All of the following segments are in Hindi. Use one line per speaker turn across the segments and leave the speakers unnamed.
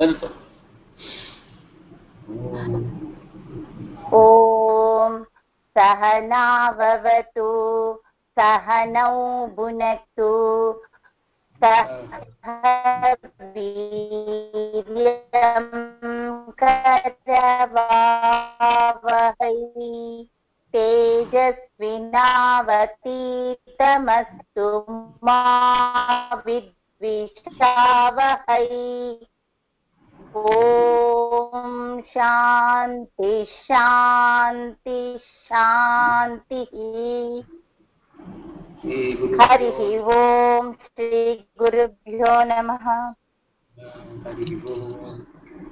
वदतु
ॐ सहनाववतु सहनौ भुनक्तु सह वीर्यं करवावहै तेजस्विनावतीतमस्तु मा विद्विषावहै। ॐ शान्ति शान्ति शान्तिः। हरिः ॐ श्रीगुरुभ्यो नमः।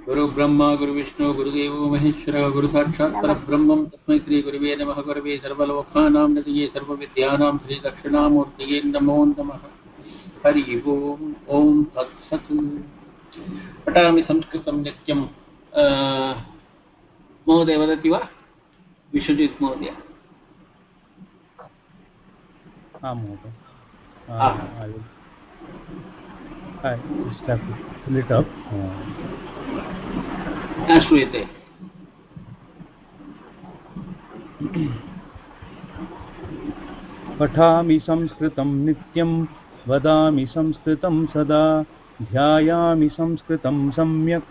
गुरु ब्रह्मा गुरु विष्णु गुरुदेवो महेश्वर गुरु साक्षात् परब्रह्मं तस्मै श्रीगुरुवे नमः गुरवे सर्वलोकानां नदये सर्वविद्यानां श्रीदक्षिणामूर्तये नमो नमः। हरिः ओम् ॐ तत्सत्। पठामि संस्कृतं नित्यं महोदय वदति वा? विश्वजित् महोदय।
आं
न श्रूयते।
पठामि संस्कृतं नित्यं वदामि संस्कृतं सदा। ध्यायामि संस्कृतं सम्यक्।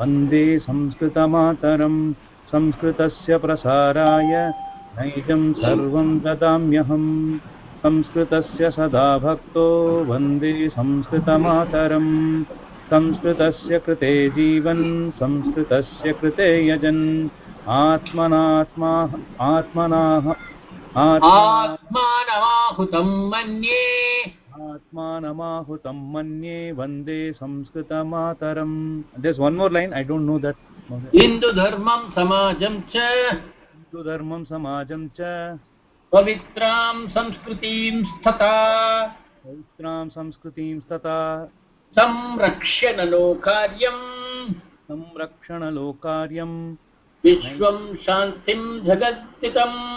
वंदे संस्कृतमातरं संस्कृतस्य प्रसाराय नैजं सर्वं ददाम्यहं संस्कृतस्य सदा भक्तो वंदे संस्कृतमातरं संस्कृतस्य कृते जीवन्, संस्कृतस्य कृते यजन्। आत्मनात्मा, आत्मनाः
आत्मानमाहुतं मन्ये।
आत्मानमाहुतं मन्ये वंदे संस्कृतमातरम्। There's one more line i don't know that.
हिन्दुधर्मं समाजं च।
हिन्दुधर्मं समाजं च।
पवित्रां संस्कृतिं तथा
पवित्रां संस्कृतिं तथा
संरक्ष्य ननो कार्यम्
संरक्षणलोकार्यं
विश्वं शान्तिं जगद्दितम्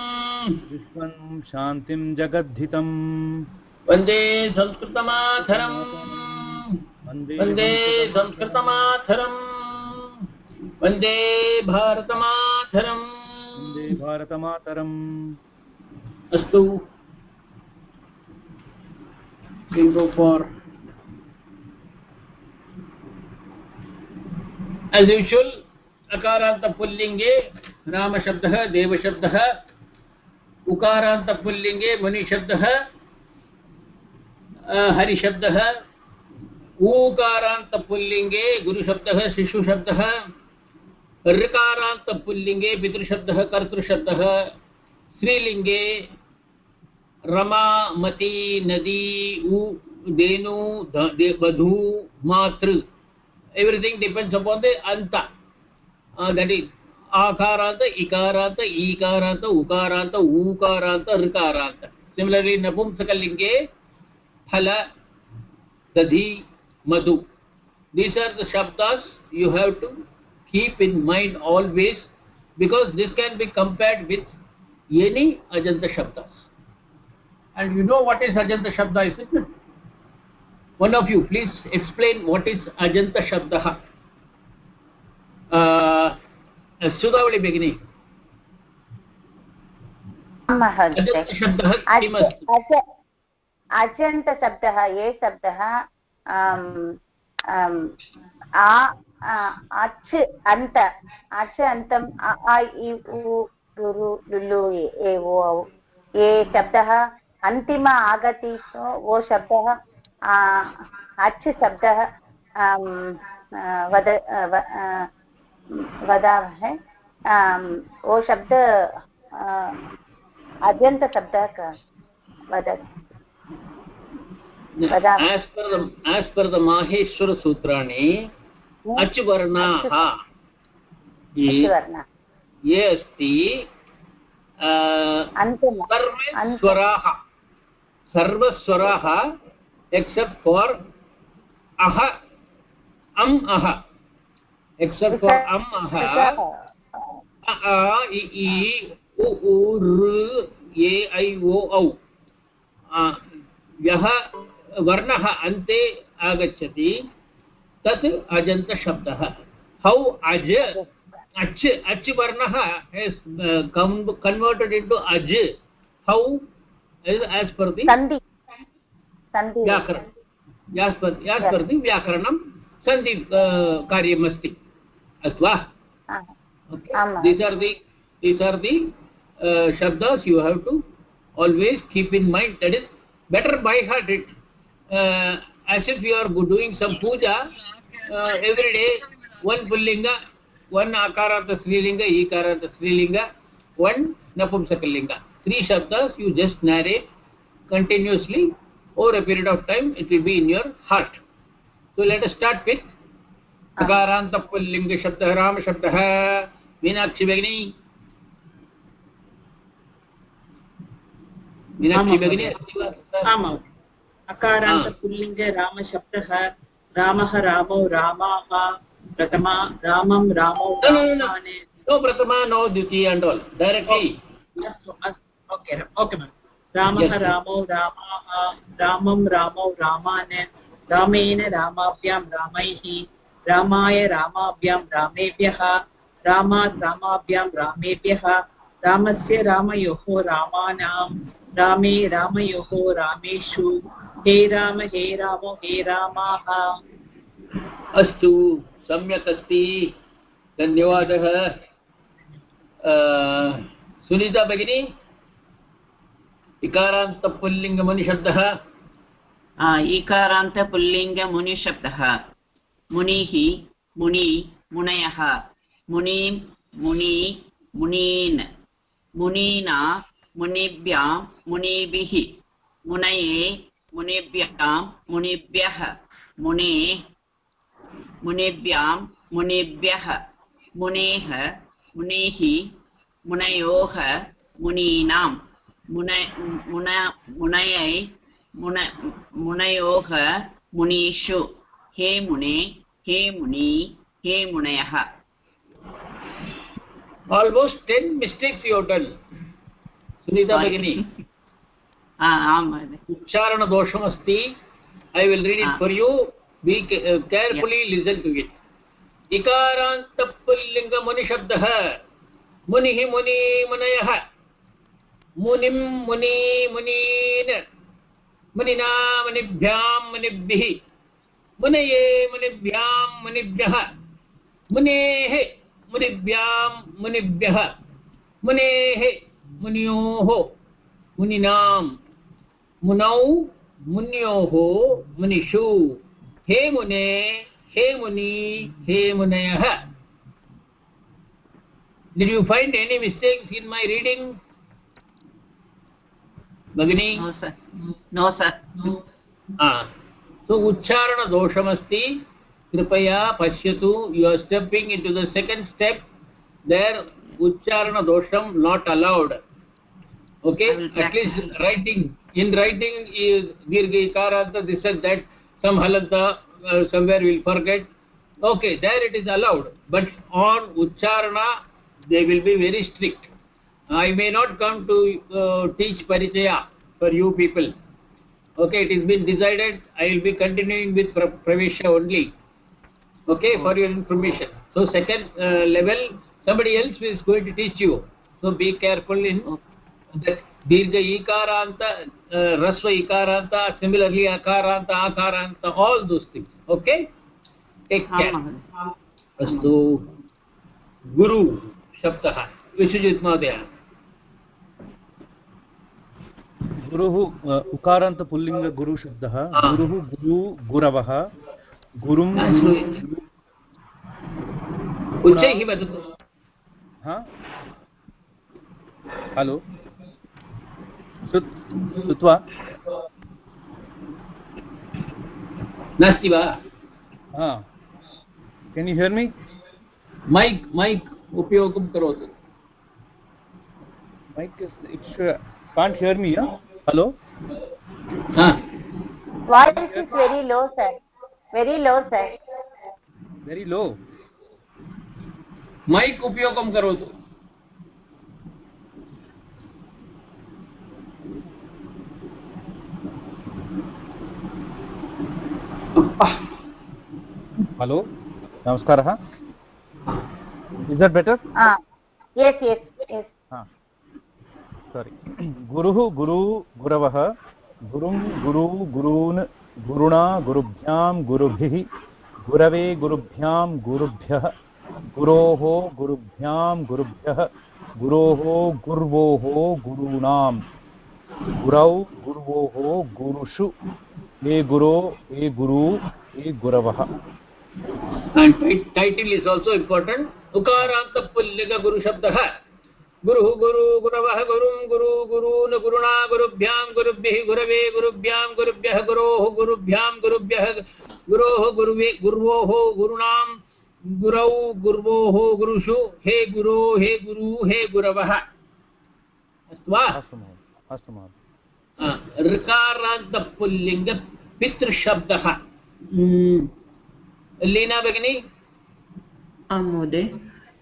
विश्वं शान्तिं जगद्धितम्।
वंदे
वंदे
वंदे संस्कृतमाधरम् वंदे भारतमाधरम्
वंदे भारतमातरम्
अस्तु। We'll go for as usual अकारान्त पुल्लिङ्गे रामशब्दः देवशब्दः उकारान्त पुल्लिङ्गे मुनिशब्दः हरिशब्दः ऊकारान्तपुल्लिङ्गे गुरुशब्दः शिशुशब्दः ऋकारान्तपुल्लिङ्गे पितृशब्दः कर्तृशब्दः स्त्रीलिङ्गे रमा मती नदी ऊ धेनु मातृ। Everything depends upon the end that is आकारान्त, इकारान्त, ईकारान्त, उकारान्त, ऊकारान्त, ऋकारान्त। सिमिलर्ली नपुंसकलिङ्गे phala dadhi madhu these are the shabdas you have to keep in mind always because this can be compared with any ajanta shabdas and you know what is ajanta shabda isn't it one of you please explain what is ajanta shabdah uh sudavali begini ajanta किमस्ति
अज अजन्तशब्दः ये शब्दः अम्, अम्, आ अच् अन्त अच् अन्तम् अ इ उ रुरु लुलु ए ओ औ ये शब्दः अन्तिम आगति वो शब्दः अच् शब्दः वद आ, व- वदामः अम्, शब्द अजन्तशब्दः वदतु।
As per the maheshwara sutrani ach varnaah ये अस्ति सर्वे स्वराः सर्वस्वराः except for uh um uh. Except for अम् अह। अ इ उ ए ऐ ओ औ। यः वर्णः अन्ते आगच्छति तत् अजन्तशब्दः हौ अज अच् अच् वर्णः कन्वर्टेड् इण्टु अज् हौ एस् पर् दि व्याकरण दि व्याकरणं सन्धि कार्यमस्ति अस्तु वा
हा,
are the these are the uh, shabdas you have to always keep in mind. That is better by heart it uh, as if you are doing some puja uh, every day. One pullinga, one akarata srilinga, ikarata srilinga, one napumsakalinga. Three shabdas you just narrate continuously over a period of time. It will be in your heart. So let us start with अकारान्तपुल्लिङ्गशब्दः रामशब्दः Meenakshi भगिनी मीनाक्षी भगिनी। अस्ति वा?
आमाम् अकारान्तपुल्लिङ्ग रामशब्दः रामः रामौ रामाः प्रथमा रामं रामौ
No, no, Dvitiya and all. Directly.
रामः. रामौ रामाः रामं रामौ रामान् रामेण रामाभ्यां रामैः रामाय रामाभ्यां रामेभ्यः रामात् रामाभ्यां रामेभ्यः रामस्य रामयोः रामानां रामे रामयोः रामेषु हे राम हे रामो हे रामाः।
अस्तु सम्यक् अस्ति। धन्यवादः। सुनीता भगिनी इकारान्तपुल्लिङ्गमनिशब्दः।
आ, ईकारान्त पुल्लिङ्ग मुनिशब्दः मुनिः मुनि मुनयः। मुनिं मुनि मुनीन्। मुनीना मुनिभ्यां मुनिभिः। मुनये मुनिभ्यां मुनिभ्यः मुने मुनिभ्यां मुनिभ्यः मुनेः मुनेः मुनयोः मुनीनां मुन मुन मुनयै मुन मुनयोः मुनीषु हे मुने हे मुनि हे मुनयः
almost 10 mistakes you have done Sunita भगिनी
आ, आम्
उच्चारणदोषमस्ति I will read
it.
For you be carefully listen to it इकारान्तपुल्लिङ्गमुनिशब्दः मुनिः मुनि मुनयः मुनिं मुनि मुनीन् मुनिना मुनिभ्यां मुनिभिः मुनये मुनिभ्यां मुनिभ्यः मुनेः मुनिभ्यां मुनिभ्यः मुनेः मुनियोः मुनिनां मुनौ मुन्योः मुनिषु। हे मुने हे मुनि हे मुनयः। Did you find any mistakes in my reading? Bagini?
No sir no sir
Ah. So उच्चारणदोषमस्ति कृपया पश्यतु you are stepping into the second step there उच्चारणदोषं not allowed okay?
I will
in writing is dirgha ikaranta this and that some halanta uh, somewhere will forget. Okay there it is allowed. But on ucharana they will be very strict. I may not come to uh, teach parichaya for you people. Okay it has been decided. I will be continuing with pra- pravesha only. Okay for your information. So second uh, level somebody else is going to teach you. So be careful in that दीर्घ इकारांत ह्रस्व इकारांत सिमिलरली अकारांत आकारांत all those things okay take care अस्तु। गुरु शब्द विश्वजीत महोदय।
गुरुः उकारान्त पुल्लिङ्ग
गुरु शब्दः हाँ।
गुरुः गुरु गुरवः गुरुं हाँ,
उच्चैः वदतु।
हा? हलो श्रुत्वा
नास्ति वा?
हा। Can you hear me
mic mic उपयोगं करोतु।
Mic it's can't hear me hello
हा।
Voice is very low sir. Very low sir.
Very low
mic उपयोगं करोतु।
हलो नमस्कारः इस् दट् बेटर्. सारि गुरुः गुरु गुरवः गुरुं गुरु गुरून् गुरुणा गुरुभ्यां गुरुभिः गुरवे गुरुभ्यां गुरुभ्यः गुरोः गुरुभ्यां गुरुभ्यः गुरोः गुर्वोः गुरूणां गुरौ गुर्वोः गुरुषु ये गुरो ये गुरु ये गुरवः।
And tit- title is also important. ukaranta pullinga guru shabdah गुरुः गुरु गुरवः गुरुं गुरु गुरून् गुरुणा गुरुभ्यां गुरुभ्यः गुरवे गुरुभ्यां गुरुभ्यः गुरोः गुरुभ्यां गुरुभ्यः गुरोः गुरुवे गुर्वोः गुरुणां गुरौ गुर्वोः गुरुषु। हे गुरो हे गुरु हे गुरवः। अस्तु वा?
अस्तु महोदय अस्तु महोदय।
ऋकारान्तपुल्लिङ्ग पितृशब्दः हम्म, लीना भगिनी
आं महोदय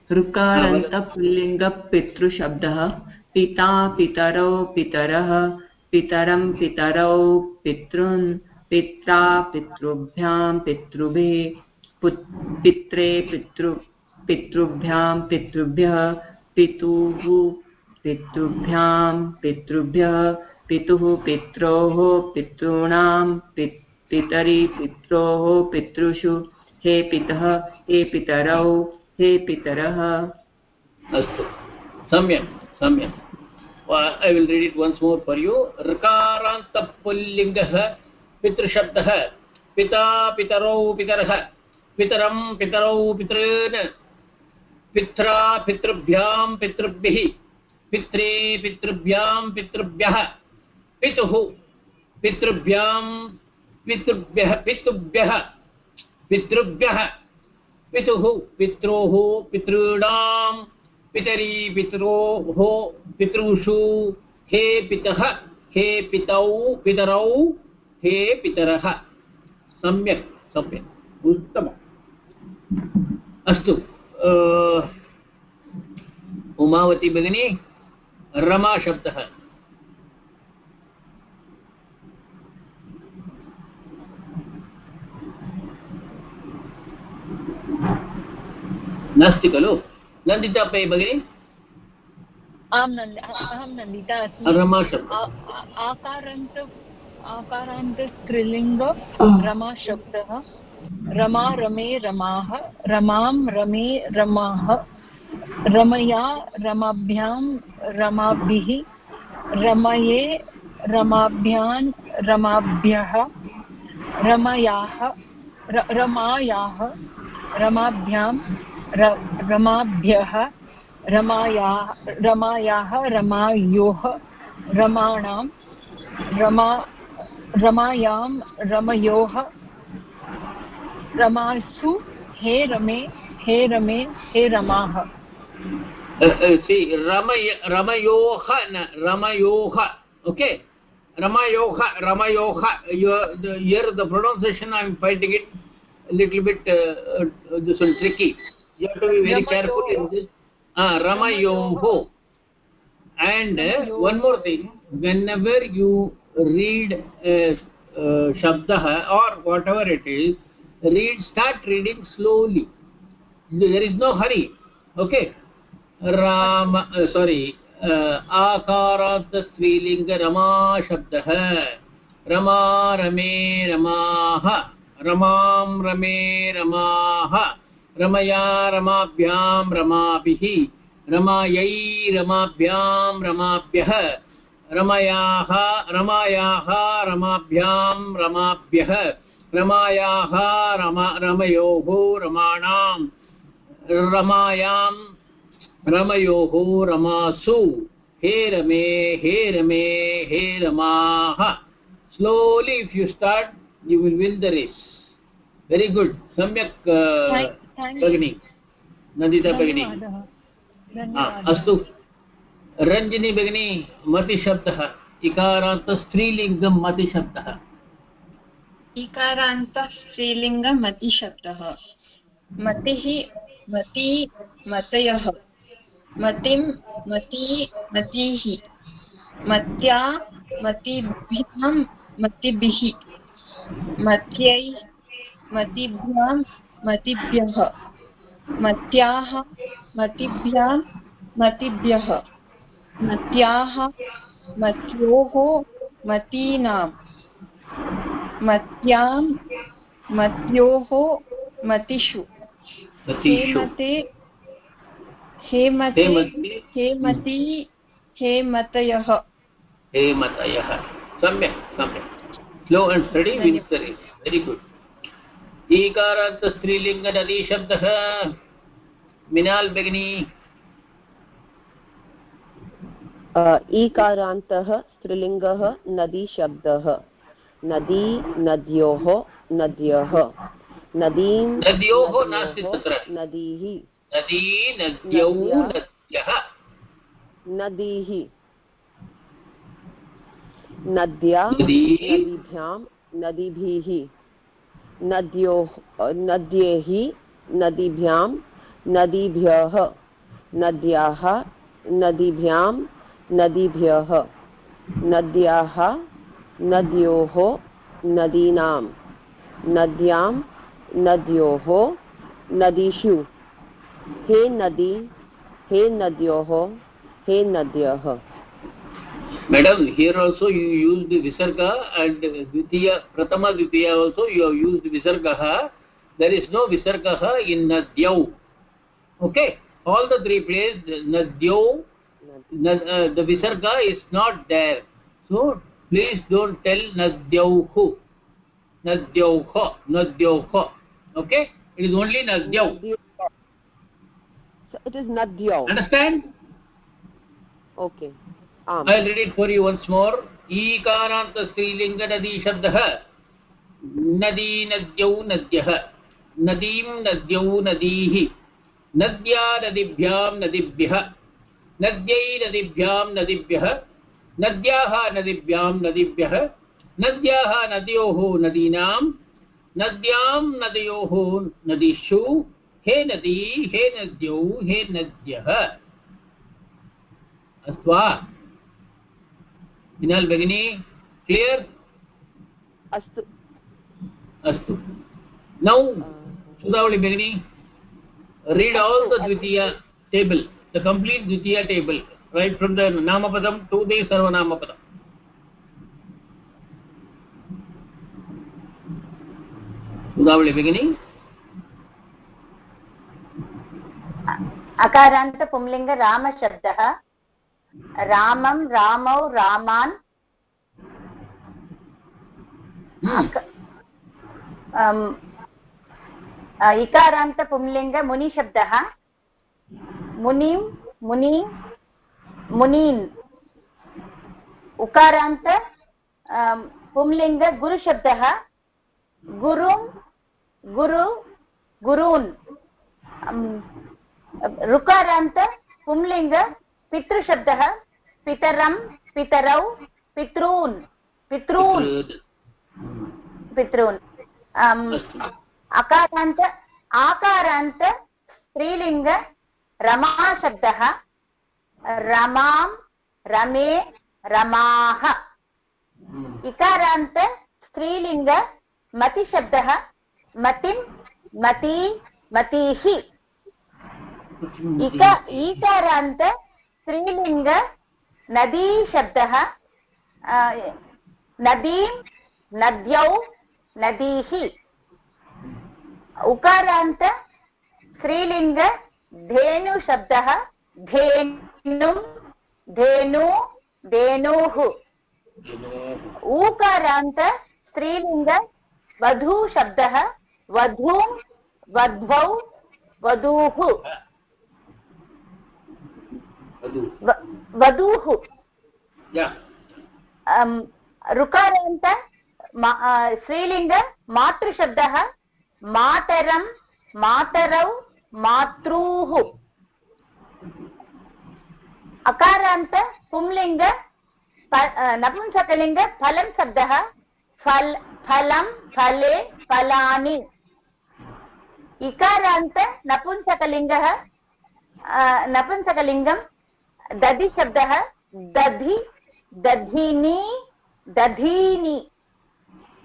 ऋकारान्तपुल्लिङ्गपितृशब्दः पिता पितरौ पितरः पितरं पितरौ पितॄन् पित्रा पितृभ्यां पितृभिः पित्रे पितृ पितृभ्यां पितृभ्यः पितुः पितृभ्यां पितृभ्यः पितुः पित्रोः पितॄणां पित्, पितरि पित्रोः पितृषु। हे पितः, हे पितरौ, हे पितरः।
अस्तु। सम्यक् सम्यक्। I will read it once more for you ऋकारान्तपुल्लिङ्गः, पितृशब्दः। पिता, पितरौ, पितरः। पितरं, पितरौ, पितॄन्। पित्रा, पितृभ्यां, पितृभिः। पित्रे, पितृभ्यां, पितृभ्यः। पितुः पितृभ्यां पितृभ्यः पितुभ्यः पितृभ्यः पितुः पित्रोः पितॄणां पितरी पितरोः पितृषु हे पितः हे पितौ पितरौ हे पितरः सम्यक् सम्यक् उत्तमम् अस्तु उमावती भगिनी, रमाशब्दः। नास्ति खलु? नन्दिता पै भगिनी?
आं नन्द अहं नन्दिता अस्मि। आकारान्त आकारान्त स्त्रीलिङ्ग रमाशब्दः रमा रमे रमाः रमां रमे रमाः रमया रमाभ्यां रमाभिः रमये रमाभ्यां रमाभ्यः रमयाः रमायाः रमाभ्यां रमाभ्यः, रमायाः रमायाः, रमायोः, रमाणां, रमा, रमायां, रमयोः, रमासु, हे रमे हे रमे, हे रमाः।
रमयोः न, रमयोः ओके रमयोः रमयोः your the pronunciation I am fighting it little bit this will tricky you have to be very careful in this ah ramayoho and uh, one more thing whenever you read uh, uh, shabdah or whatever it is read start reading slowly there is no hurry okay राम सोरि आकारात् स्त्रीलिङ्ग रमा शब्दः रमा रमे रमाः रमां रमे रमाः रमया रमाभ्यां रमाभिः रमायै रमाभ्यां रमाभ्यः रमयाः रमायाः रमाभ्यां रमाभ्यः रमायाः रमा रमयोः रमाणां रमायां रमयोः रमासु। हे रमे हे रमे, हे रमाः। Slowly, if you start, you will win the race. Very good. सम्यक् uh. भगिनी नन्दिता भगिनी हा, अस्तु रञ्जिनी भगिनी मतिशब्दः इकारान्त स्त्रीलिङ्गं मतिशब्दः
इकारान्तः स्त्रीलिङ्गमतिशब्दः मतिः मती मतयः मतिं मती मतीः मत्या मतिभ्यां मतिभिः मत्यै मतिभ्यां मतिभ्यः। मत्याः मतिभ्यां मतिभ्यः। मत्याः मत्योः मतीनां। मत्यां मत्योः मतिषु। हेमते हेमते
हेमती।
हेमतयः।
हेमतयः। सम्यक् सम्यक्। स्लो अण्ड् स्टडि विन्तरि वेरि गुड् ईकारान्त स्त्रीलिङ्गनदीशब्दः मिनाल् भगिनी
ईकारान्तः स्त्रीलिङ्गः नदीशब्दः। नदी नद्योः नद्यः। नदीं
नद्योः नास्ति तत्र।
नदीः।
नदी नद्यौ
नद्यः।
नद्यः।
नदीः। नद्या
नदी।
नदीभ्यां नदीभिः। नद्योः नद्यैः नदीभ्यां, नदीभ्यः, नद्याः, नदीभ्यां, नदीभ्यः, नद्याः, नद्योः, नदीनां, नद्यां, नद्योः, नदीषु। हे नदी, हे नद्योः, हे नद्यः।
Madam, here also you used the visarga and Dvitiya, Pratama Dvitiya also you have used visargaha. There is no visargaha in Nadyau. Okay? All the three places, Nadyau, Nad, uh, the visarga is not there. So, please don't tell Nadyauhu. Nadyauha, Nadyauha. Okay? It is only Nadyau.
So it is Nadyo.
Understand?
Okay.
I'll read it for you once more. नदी नद्यौ नद्यः। नदीं नद्यौ नदीः। नद्या नदीभ्यां। नदीभ्यः नद्यै नदीभ्यां। नदीभ्यः नद्याः नदीभ्यां नदीभ्यः। नद्याः नद्योः नदीनां नद्यां नदयोः नदीषु। हे नदी, हे नद्यौ, हे नद्यः। अस्तु मिनाल् भगिनी क्लियर्
अस्तु
अस्तु नौ सुधावळि भगिनी read all the dvitiya table the complete dvitiya table right from the namapadam to the sarvanamapadam सुधावळि भगिनी
अकारान्त पुंलिङ्ग रामशब्दः रामं रामौ रामान्। अम्, अ, इकारान्त पुंलिङ्ग मुनिशब्दः मुनिं मुनि मुनीन्। उकारान्त अम्, पुंलिङ्ग गुरुशब्दः गुरुं गुरु गुरून्। ऋकारान्त पुंलिङ्ग पितृशब्दः पितरं पितरौ पितॄन् पितॄन् पितॄन्. अकारान्त आकारान्त स्त्रीलिङ्ग रमाशब्दः रमां रमे रमाः. इकारान्त स्त्रीलिङ्ग मतिशब्दः मतिं. मती मतीः इक ईकारान्त स्त्रीलिङ्ग नदीशब्दः नदीं, नद्यौ, नदीः। उकारान्त, स्त्रीलिङ्ग धेनुशब्दः धेनुं, धेनु, धेनुः। ऊकारान्त, स्त्रीलिङ्ग वधूशब्दः वधूं, वध्वौ, वधूः। वधूः। ऋकारान्त स्त्रीलिङ्ग मातृशब्दः मातरं मातरौ मातॄः। अकारान्त पुंलिङ्ग नपुंसकलिङ्ग फलं शब्दः फल फलं फले फलानि। इकारान्त नपुंसकलिङ्गः नपुंसकलिङ्गं दधि शब्दः दधि दधिनी दधीनि।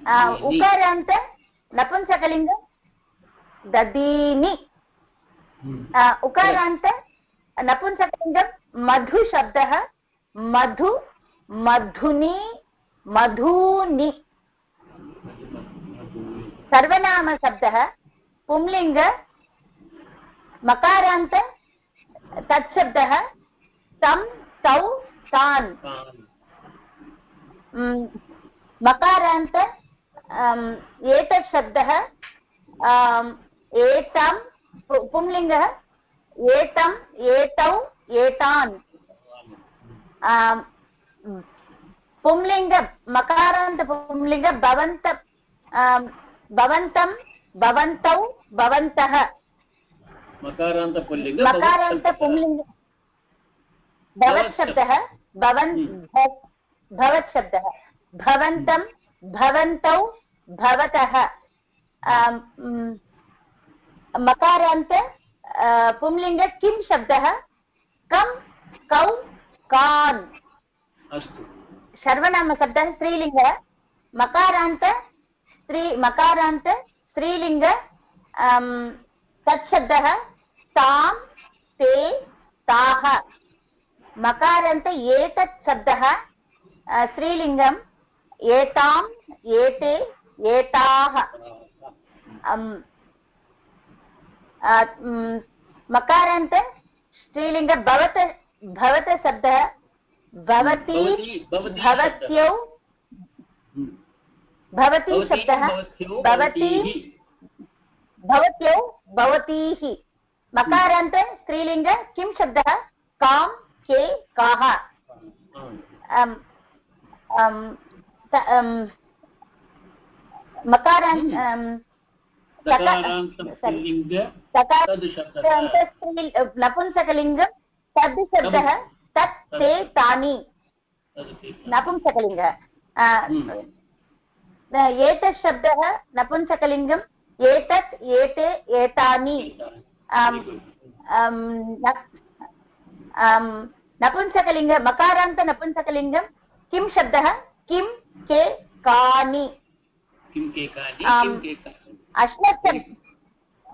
दधीनि।
उकारान्त नपुंसकलिङ्ग ददीनि अ, उकारान्त नपुंसकलिङ्गं मधुशब्दः मधु मधुनि मधूनि। सर्वनामशब्दः पुंलिङ्ग मकारान्त तत्शब्दः तं तौ तान्। मकारान्त एतत् शब्दः एतं पुंलिङ्गः एतम् एतौ एतान्। पुंलिङ्ग मकारान्त पुंलिङ्ग भवन्त भवन्तं भवन्तौ भवन्तः।
मकारान्त पुल्लिङ्ग
मकारान्त पुंलिङ्ग। भवत् शब्दः भवन् भ- भवत् शब्दः भवन्तं भवन्तौ भवतः मकारान्त पुंलिङ्ग किं शब्दः? कं कौ कान्।
अस्तु।
सर्वनामशब्दः स्त्रीलिङ्ग मकारान्त स्त्री मकारान्त स्त्रीलिङ्ग तत्शब्दः तां ते ताः। मकारान्त एतत् शब्दः स्त्रीलिङ्गम् एताम् एते एताः। मकारान्त स्त्रीलिङ्ग भवत भवत शब्दः भवती
भवती- भवती
भवत्यौ। भवती शब्दः भवती भवत्यौ भवतीः। मकारान्त स्त्रीलिङ्ग किं शब्दः? कां के काः स्त्री नपुंसकलिङ्गं तद् शब्दः तत् ते तानि। नपुंसकलिङ्ग।
हम्म।
एतत् शब्दः नपुंसकलिङ्गम् एतत् एते एतानि। नपुंसकलिङ्ग मकारान्त नपुंसकलिङ्गं किं शब्दः? किं के कानि? अश्मत्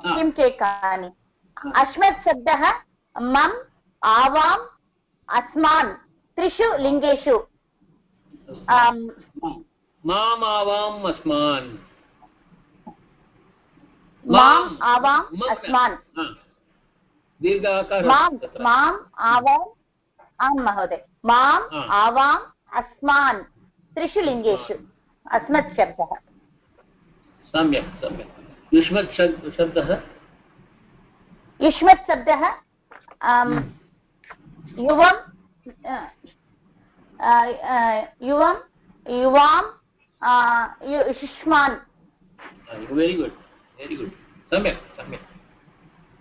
किं के कानि? अश्मत् शब्दः मम् आवाम् अस्मान् त्रिषु लिङ्गेषु। आम्,
मामावाम् अस्मान्।
माम् आवाम् अस्मान्। माम् माम् आवाम् आम् महोदय। माम्. आवाम् अस्मान्। त्रिषु लिङ्गेषु अस्मत् शब्दः।
सम्यक् सम्यक्। युष्मत् शब्दः?
युष्मत् शब्दः युवं युवं युवां युष्मान्।
वेरि गुड् वेरि गुड् सम्यक् सम्यक्।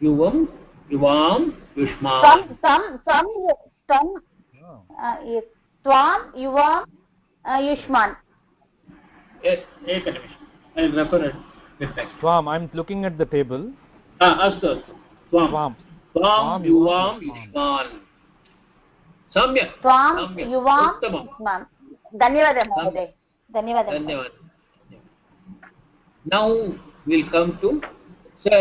युवं युवां युष्मान्।
त्वं त्वं
Oh.
अ, युवां अ, युष्मान्
एकनिमिषम् ऐ
I'm looking at the table.
अस्तु अस्तु त्वां युवां युष्मान् सम्यक्
त्वां युवां युष्मान् धन्यवादः महोदय धन्यवादः
धन्यवादः now we'll come to so,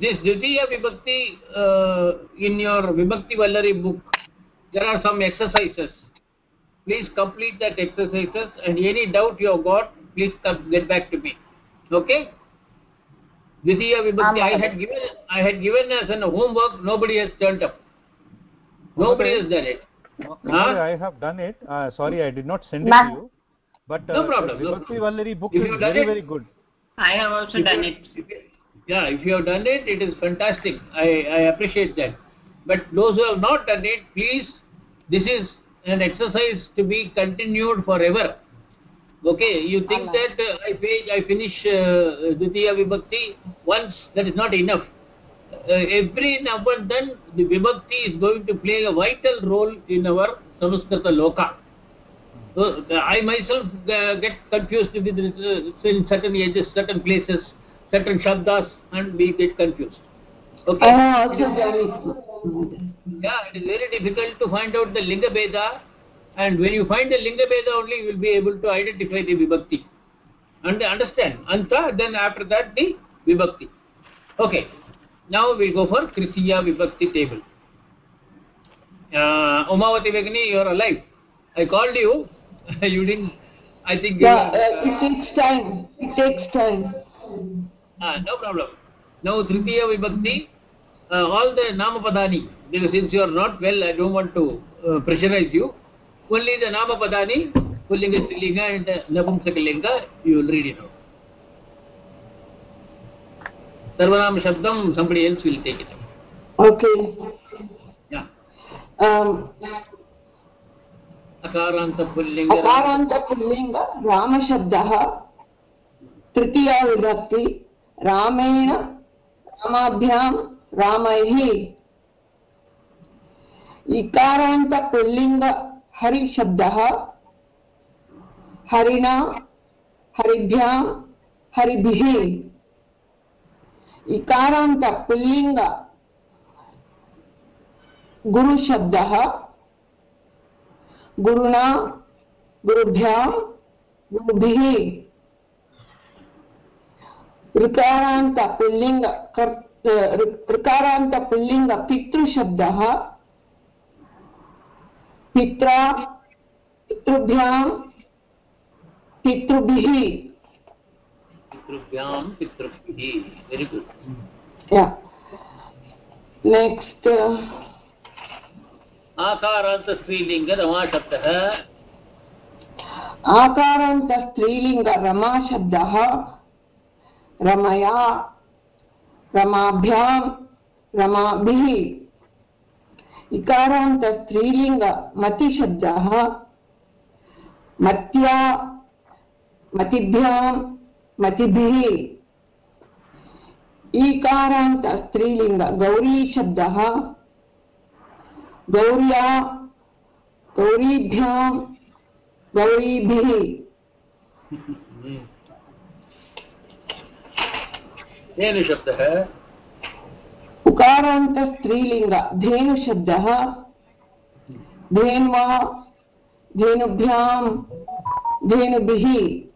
this dvitiya vibhakti uh, in your vibhakti vallari book there are some exercises please complete that exercises and any doubt you have got please come, get back to me okay dvitiya vibhakti i had given i had given as an homework nobody has turned up nobody has done it
Mahoday, I have done it. Uh, sorry, I did not send it
Ma-
to you. But uh,
No problem,
the
no
Vibhakti book
If
is very,
it-
very good.
I have also
If
done
you-
it.
if yeah, if you have done it, it is fantastic. I, I appreciate that. But those who have not done it, please, this is an exercise to be continued forever. Okay, you think
Allah.
that uh, I, page, I finish uh, Dvitiya Vibhakti once, that is not enough. Uh, every now and then, the Vibhakti is going to play a vital role in our Samskrita Loka. So, uh, I myself uh, get confused with uh, in certain ages, certain places, certain shabdas, and we get confused. Okay.
Oh,
yeah, it is very difficult to find out the linga beda, and when you find the linga beda only, you will be able to identify the vibhakti and understand anta. Then after that, the vibhakti. Okay. Now we go for Kritiya Vibhakti table. Uh, Umavati Vagini, you are alive. I called you. you didn't. I think.
Yeah,
were,
uh, it takes time. It takes time.
Ah, no problem. Now Tritiya Vibhakti, uh, all the Namapadani, because since you are not well, I don't want to uh, pressurize you. Only the Namapadani, Pullinga, Strillinga and uh, Napumsakalinga, you will read it out. Sarvanam Shabdam, somebody else will take it.
Okay.
Yeah.
Um, अकारान्तपुल्लिङ्ग रामशब्दः तृतीया विभक्ति रामेण रामाभ्यां रामैः इकारान्तपुल्लिङ्ग हरिशब्दः हरिणा हरिभ्यां हरिभिः। इकारान्तपुल्लिङ्ग गुरुशब्दः गुरुणा गुरुभ्यां गुरुभिः। ऋकारान्त पुल्लिङ्ग ऋकारान्त पुल्लिङ्ग पितृशब्दः। पित्रा पितृभ्यां पितृभिः।
पितृभ्यां पितृभिः। वेरी गुड
नेक्स्ट्
आकारान्त स्त्रीलिङ्ग रमाशब्दः।
आकारान्त स्त्रीलिङ्ग रमाशब्दः। रमया रमाभ्यां रमाभिः। इकारान्त स्त्रीलिङ्ग मतिशब्दः मत्या मतिभ्यां मतिभिः। ईकारान्त गौरीशब्दः गौर्या गौरीभ्यां गौरीभिः।
धेनुशब्दः
उकारान्त स्त्रीलिङ्ग। धेनुशब्दः धेन्वा, धेनुभ्यां, धेनुभिः।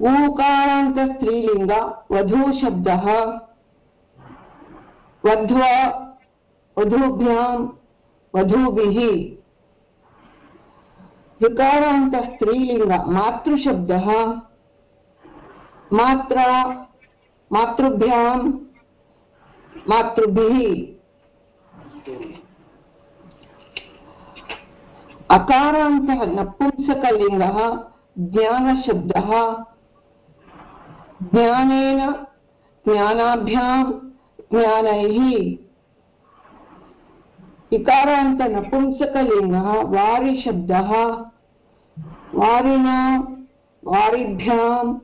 ऊकारान्त स्त्रीलिङ्ग। वधूशब्दः वध्वा, वधूभ्यां, वधूभिः। ऋकारान्त स्त्रीलिङ्ग। मातृशब्दः। मात्रा मातृभ्यां मातृभिः। अकारान्तः नपुंसकलिङ्गः ज्ञानशब्दः। ज्ञानेन ज्ञानाभ्यां ज्ञानैः। इकारान्त नपुंसकलिङ्गः वारिशब्दः। वारिणा वारिभ्यां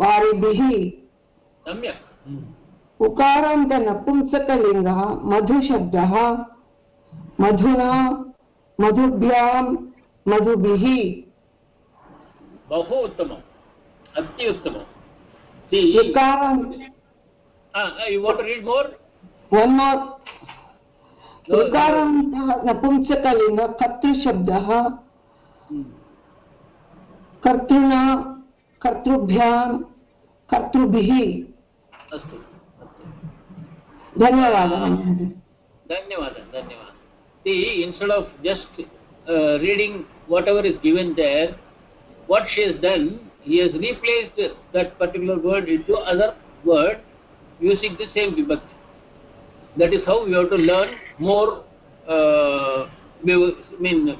वारिभिः।
सम्यक्।
उकारान्त नपुंसकलिङ्गः मधुशब्दः मधुना मधुभ्यां मधुभिः।
बहु उत्तमम्। अति उत्तमम्।
ऋकारान्त
No,
ऋकारान्तः नपुंसकलिङ्ग कर्तृशब्दः कर्तृणा कर्तृभ्यां कर्तृभिः।
अस्तु
धन्यवादः
धन्यवादः धन्यवादः See, instead of just uh, reading whatever is given there, what she has done, he has replaced that particular word into other word using the same vibhakti. That is how we have to learn more, uh, mean,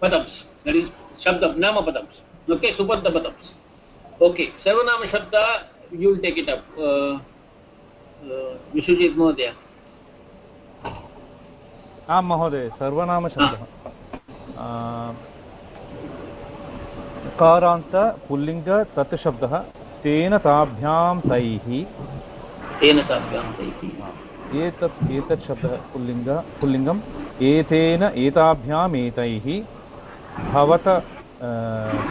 padams. That is shabdam, nama padams. Okay, supanta padams. Okay, Sarvanama Shabda, you will take it up. Uh, uh, Vishwajit Mohdaya.
आं महोदय सर्वनामशब्दः कारान्त पुल्लिङ्ग तत् शब्दः तेन ताभ्यां तैः
तेन ताभ्यां तैः
एतत् एतत् शब्दः पुल्लिङ्ग पुल्लिङ्गम् एतेन एताभ्याम् एतैः भवत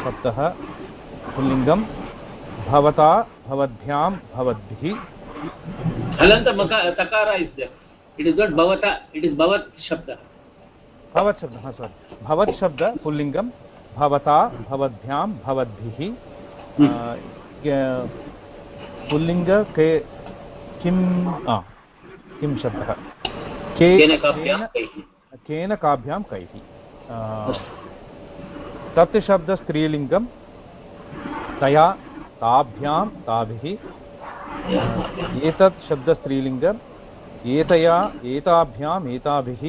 शब्दः पुल्लिङ्गं भवता भवद्भ्यां भवद्भिः।
maka, takara is there. It is not bhavata, it is bhavat shabda.
भवत् शब्दः हा सोरि भवत् शब्द पुल्लिङ्गं भवता भवद्भ्यां भवद्भिः। आ, पुल्लिङ्ग के किम् आ, किं शब्दः? के
केन काभ्यां कैः?
कैः? तत् शब्द स्त्रीलिङ्गं तया ताभ्यां ताभिः। एतत् शब्द स्त्रीलिङ्गम् एतया एताभ्याम् एताभिः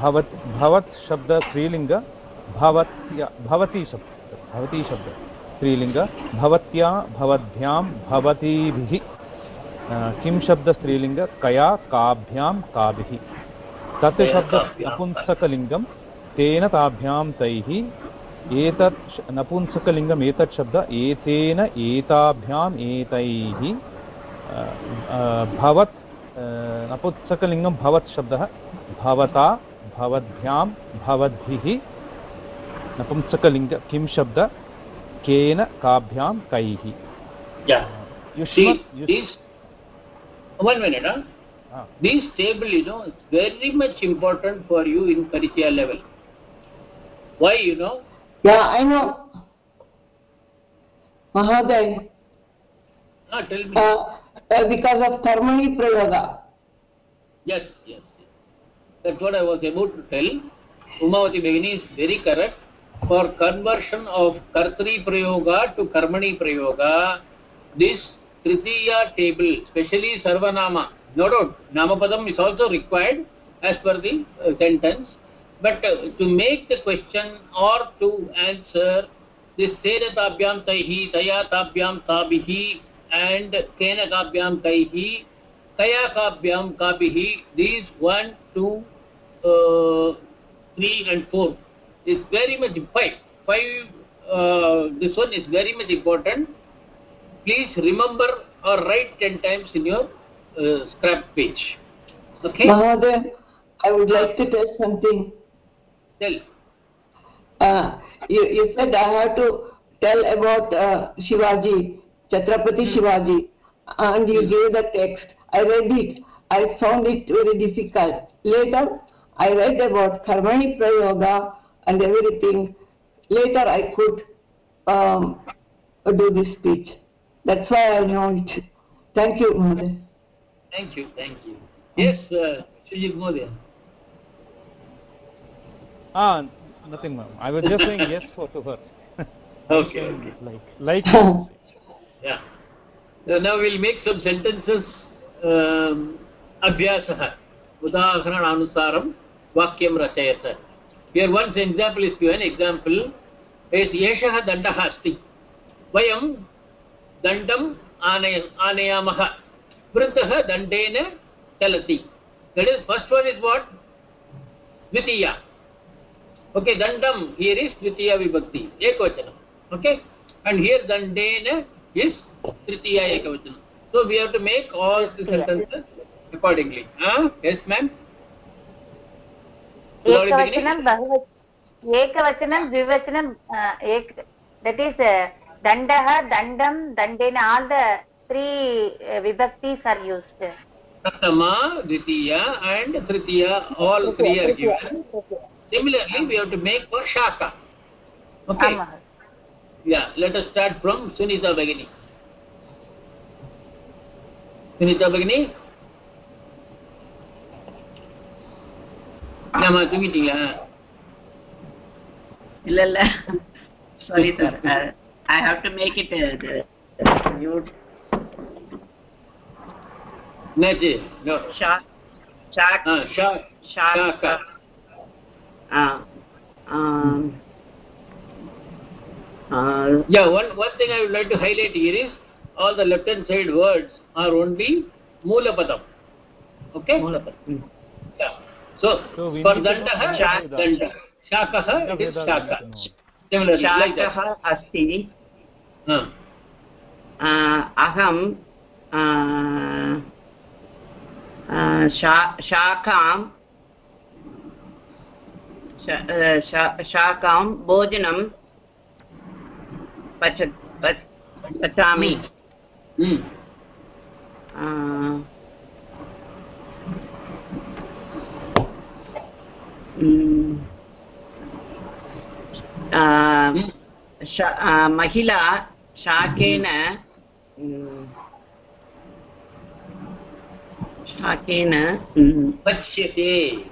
भवत् भवत् शब्द स्त्रीलिङ्ग भवत्या भवती शब्द भवती शब्द स्त्रीलिङ्ग भवत्या भवद्भ्यां भवतीभिः। किं शब्द स्त्रीलिङ्ग कया काभ्यां काभिः तत् शब्द नपुंसकलिङ्गं तेन ताभ्यां तैः एतत् नपुंसकलिङ्गम् शब्द एतेन एताभ्याम् एतैः भवत् नपुंसकलिङ्गं भवत् शब्दः भवता भवद्भ्यां भवद्भिः नपुंसकलिङ्ग किं शब्द? केन काभ्यां कैः।
This
हाँ।
table, you know, is very much important for you in
Yeah, I know. Mahoday,
Ah, tell me.
uh, uh, because of Karmani Prayoga.
Yes, yes. yes. That's what I was about to tell. Umavati Begini is very correct. For conversion of Kartri Prayoga to Karmani Prayoga, this Tritiya table, especially Sarvanama, no doubt, Namapadam is also required as per the uh, sentence. But uh, to make the question or to answer this Tenatabhyam Taihi, Tayatabhyam Tabihi and Kenakabhyam Taihi, Kayakabhyam Kabihi, these one, two, uh, three and four is very much five. Five, uh, this one is very much important. Please remember or write ten times in your uh, scrap page. Okay?
Mahoday, I would like to tell something.
Tell.
Uh, you, you said I have to tell about uh, Shivaji, Chhatrapati Shivaji, and you gave the text. I read it. I found it very difficult. Later, I read about Karmani Prayoga and everything. Later, I could um, do this speech. That's why I know it. Thank you, Mother.
Thank you, thank you. Yes, uh, Sujit Modia.
Ah, nothing, ma'am. I was just saying yes for to her.
Okay, okay.
Like, like.
Yeah. So now we'll make some sentences. Um, अभ्यासः उदाहरणानुसारं वाक्यं रचयत Here one example is given. Example is एषः दण्डः अस्ति वयं दण्डम् आनय आनयामः वृद्धः दण्डेन चलति That is first one is what? द्वितीया ओके दंडम हियर् इस् द्वितीय विभक्ति एकवचनम् ओके अण्ड् हियर् दण्डेन इस् तृतीया एकवचनं so we have to make all sentences accordingly yes ma'am
एकवचनं द्विवचनं एक दट् इस् दण्डः दण्डं दण्डेन आल् द्री विभक्ति आर् यूस्ड्
प्रथमा द्वितीया and Tritiya all three are given similarly we have to make for shaka okay yeah let us start from sunita bagini sunita bagini
nama tungitiya illa illa sorry sir i have to make
it uh,
the mute
nati no
shaka
shaka
shaka Um, uh,
yeah one one thing i would like to highlight here is all the left hand side words are only moola padam. okay
moolapadam
yeah. so,
so
for
dandah
dandah shakah it is shaka. Similarly shakah
asti. अहं शाकां uh, शाकां भोजनं पच पच- पचामि।
Hmm.
श- आ, महिला शाकेन शाकेन
पच्यते।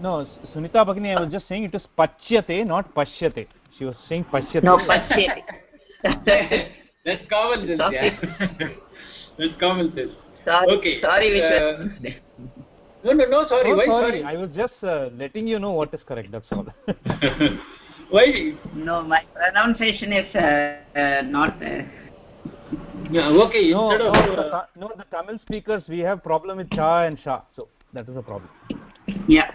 no sunita bagni i was just saying it is pachyate not pashyate she was saying pashyate
no pashyate
that's common this
sorry.
yeah common this
sorry
okay
sorry
uh, no no no sorry why
sorry.
sorry?
I was just uh, letting you know what is correct that's all.
Why?
No my pronunciation is uh, uh not
yeah okay
no, no,
of, uh,
the, no the tamil speakers we have problem with cha and sha so that is a problem.
Yeah.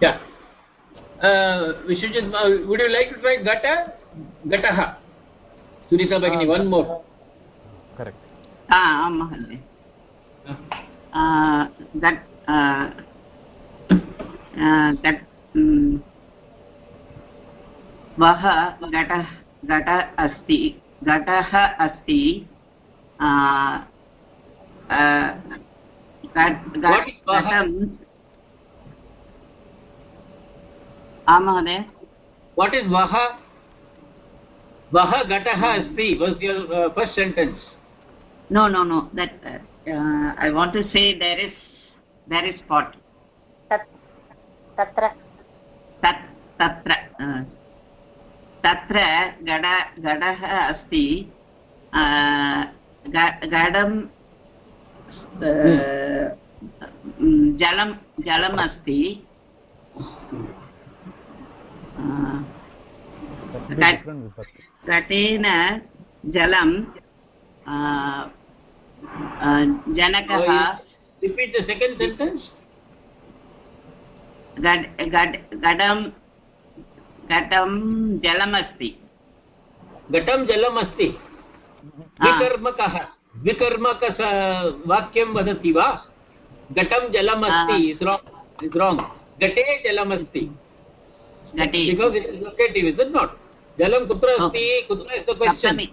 Yeah. Uh, Vishwajit, uh, would you like to try gata? Gataha. Sunita Bhagini,
Ah,
one more.
Correct.
हा आं महोदय वः घटः घट अस्ति घटः अस्ति घट-
What is वः?
घटं महोदय।
वाट् इस् वः वः घटः अस्ति first sentence
no no no that I want to say there is there is
spot तत्र
तत्र तत्र गड गडः अस्ति गडं जलं जलम् अस्ति घटेन जलं जनकः
repeat the second sentence.
गड गड गडं घटं जलमस्ति
घटं जलम् विकर्मकः विकर्मक वाक्यं वदति वा घटं जलम् अस्ति इस् जलं कुत्र अस्ति कुत्र इस् द
सप्तमी
क्वश्चन्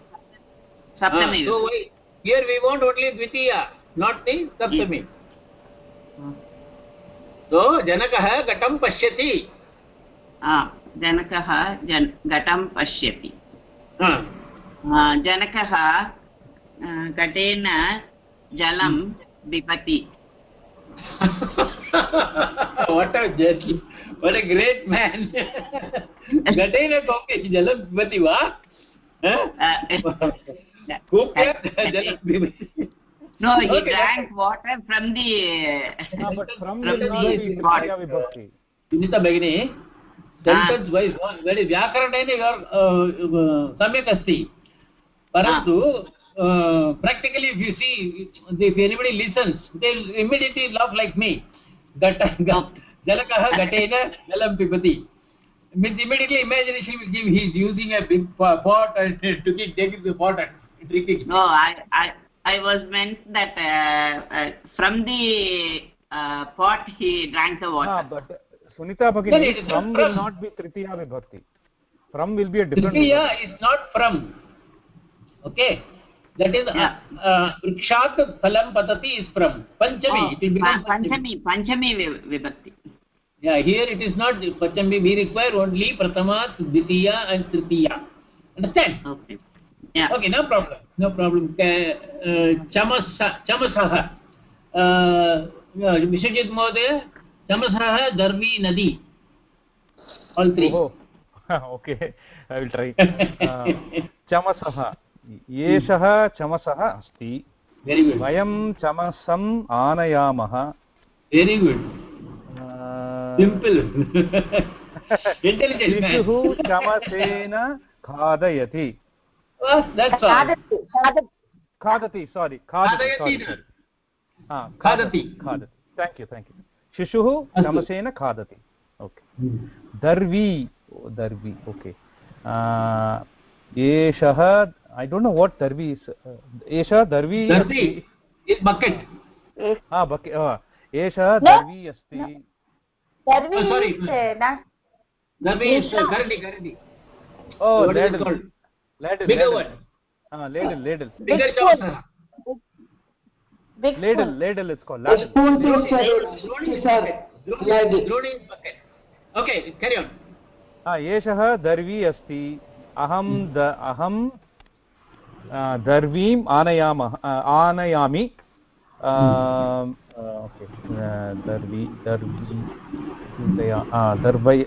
सप्तमी
so why here we want only dvitiya not the saptami. So janakah ghatam pashyati.
आ, जनकः जन घटं पश्यति
ha
आ, जनकः घटेन जलं पिबति
what a great man va
uh,
kooplya jalam pibati
no he
Okay,
drank water from the
Ah, but from
From the.
Tritiya vibhakti.
sunita bagini sentence wise very व्याकरणेन सम्यक् अस्ति परन्तु practically if you see if anybody listens they'll immediately laugh like me ghata jalakah ghatena jalam pibati means immediately imagination will give he's using a big po- pot and taking taking the pot and drinking
no i i i was meant that uh, uh, from the uh, pot he drank the water
Ah, but Sunita
No, no,
Bhagini, from will not be Tritiya vibhakti. From will be a different
Tritiya
vibhakti.
is not from. Okay. That is uh, uh, vrikshat phalam patati is from. Panchami.
Oh,
it will become
panchami panchami vibhakti
Yeah, here it is not Panchami. We require only Pratama, Dvitiya and Tritiya. Understand?
okay yeah
Okay, no problem. No problem. Uh, uh, Chamasa, Chamasah. Uh, Vishwajit Mohdaya, Chamasah, Darvi, Nadi. All three.
Oh, okay, I will try. Uh, चमसः एषः चमसः अस्ति
Very good.
वयं चमसम् आनयामः
Very good. Man.
शिशुः चमसेन खादयति.
खादति
सारि खादति. हा,
खादति.
खादति थेङ्क् यू थेङ्क् यू शिशुः चमसेन खादति ओके दर्वी दर्वी ओके एषः ऐ डोण्ट् नो वाट् दर्वी इस् एषः दर्वी
Darvi. Is.
हा बके एषः दर्वी अस्ति
Darvi
Oh, sorry.
is uh,
Darvi uh, called?
Ladle
Bigger one.
Ladle ladle
Bigger
spoon.
chopper.
big
ladle
spoon.
Ladle it's called
A spoon
Drone
sir.
is-
Sir,
bucket. Okay, carry on.
हा एषः दर्वी अस्ति अहं द अहं दर्वीम् आनयामः आनयामि दर्वी दर्वी दर्वय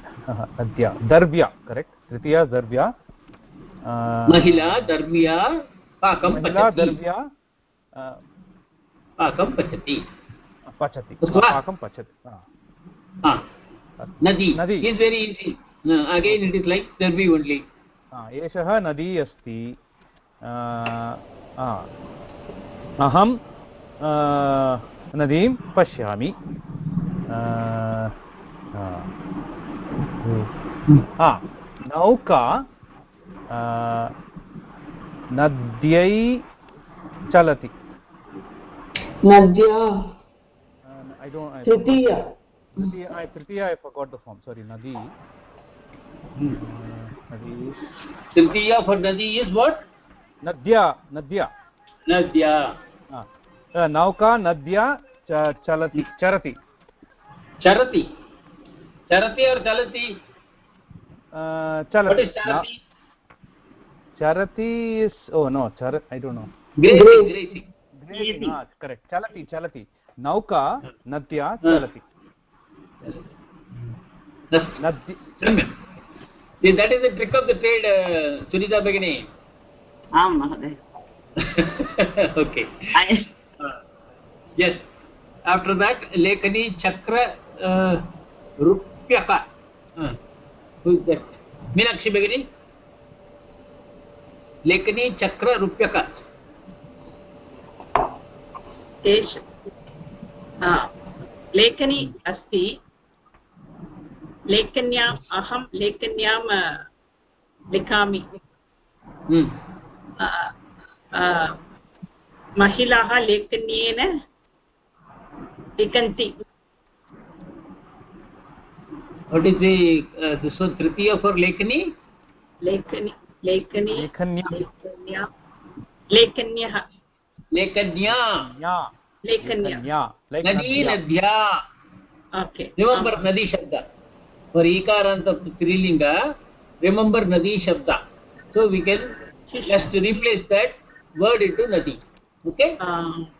अद्य दर्व्या करेक्ट् तृतीया दर्व्या
महिला दर्व्या पाकं
महिला दर्व्या
पाकं पचति।
पचति। पाकं पचति
नदी।
नदी।
easy. uh, again it is like darvi only.
हा, एषः नदी अस्ति। अहं नदीं पश्यामि। नौका नद्यै चलति. तृतीय। तृतीय ऐ फर्गोट् द फार्म् सारी नदी। नदी।
is what?
नद्या नद्या। अ, नौका नद्या चलति चरति
or chalati
अ,
what
चलति चरति इस् ओ नो चर ऐ डोण्ट् नो करेक्ट् चलति चलति नौका नद्या चलति
that is the trick of the trade uh, sunita bagini
आम् महोदय
okay
I-
uh, yes after that lekani chakra uh, rupyaka uh, who is that meenakshi bagini lekani chakra rupyaka
एष हा, लेखनी अस्ति लेखन्याम् अहं लेखन्यां अ, लिखामि
hmm.
अ, अ, महिलाः लेखन्येन लिखन्ति
what is the uh, this one tritiya for lekani
लेखनी लेखनी
लेखन्या
लेखन्या लेखन्यः
lekanya
लेखन्या
लेखन्या
nadi nadya
okay
remember nadi shabda for ikaranta strilinga remember nadi shabda so we can just replace that word into nadi okay lekani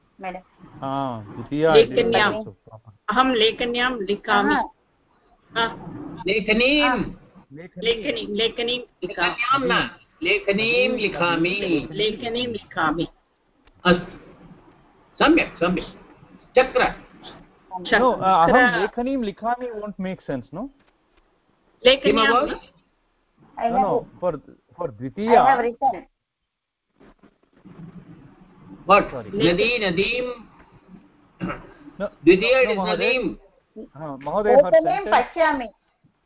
हा,
लेखन्याम् अहं लेखन्यां लिखामि।
Ah,
आ,
लेखनीं
लेखनीं लिखामि।
न लेखनीं लिखामि।
लेखनीं लिखामि।
अस्तु सम्यक् सम्यक्। चक्र।
नो अहं
चक्र-
लेखनीं लिखामि वोण्ट् मेक् सेन्स् नो
लेखन्यां
किम् अभवत्?
I
no
have,
no for for
I
द्वितीया
have written.
वट् नदी नदीं
महोदय हा,
pashyami.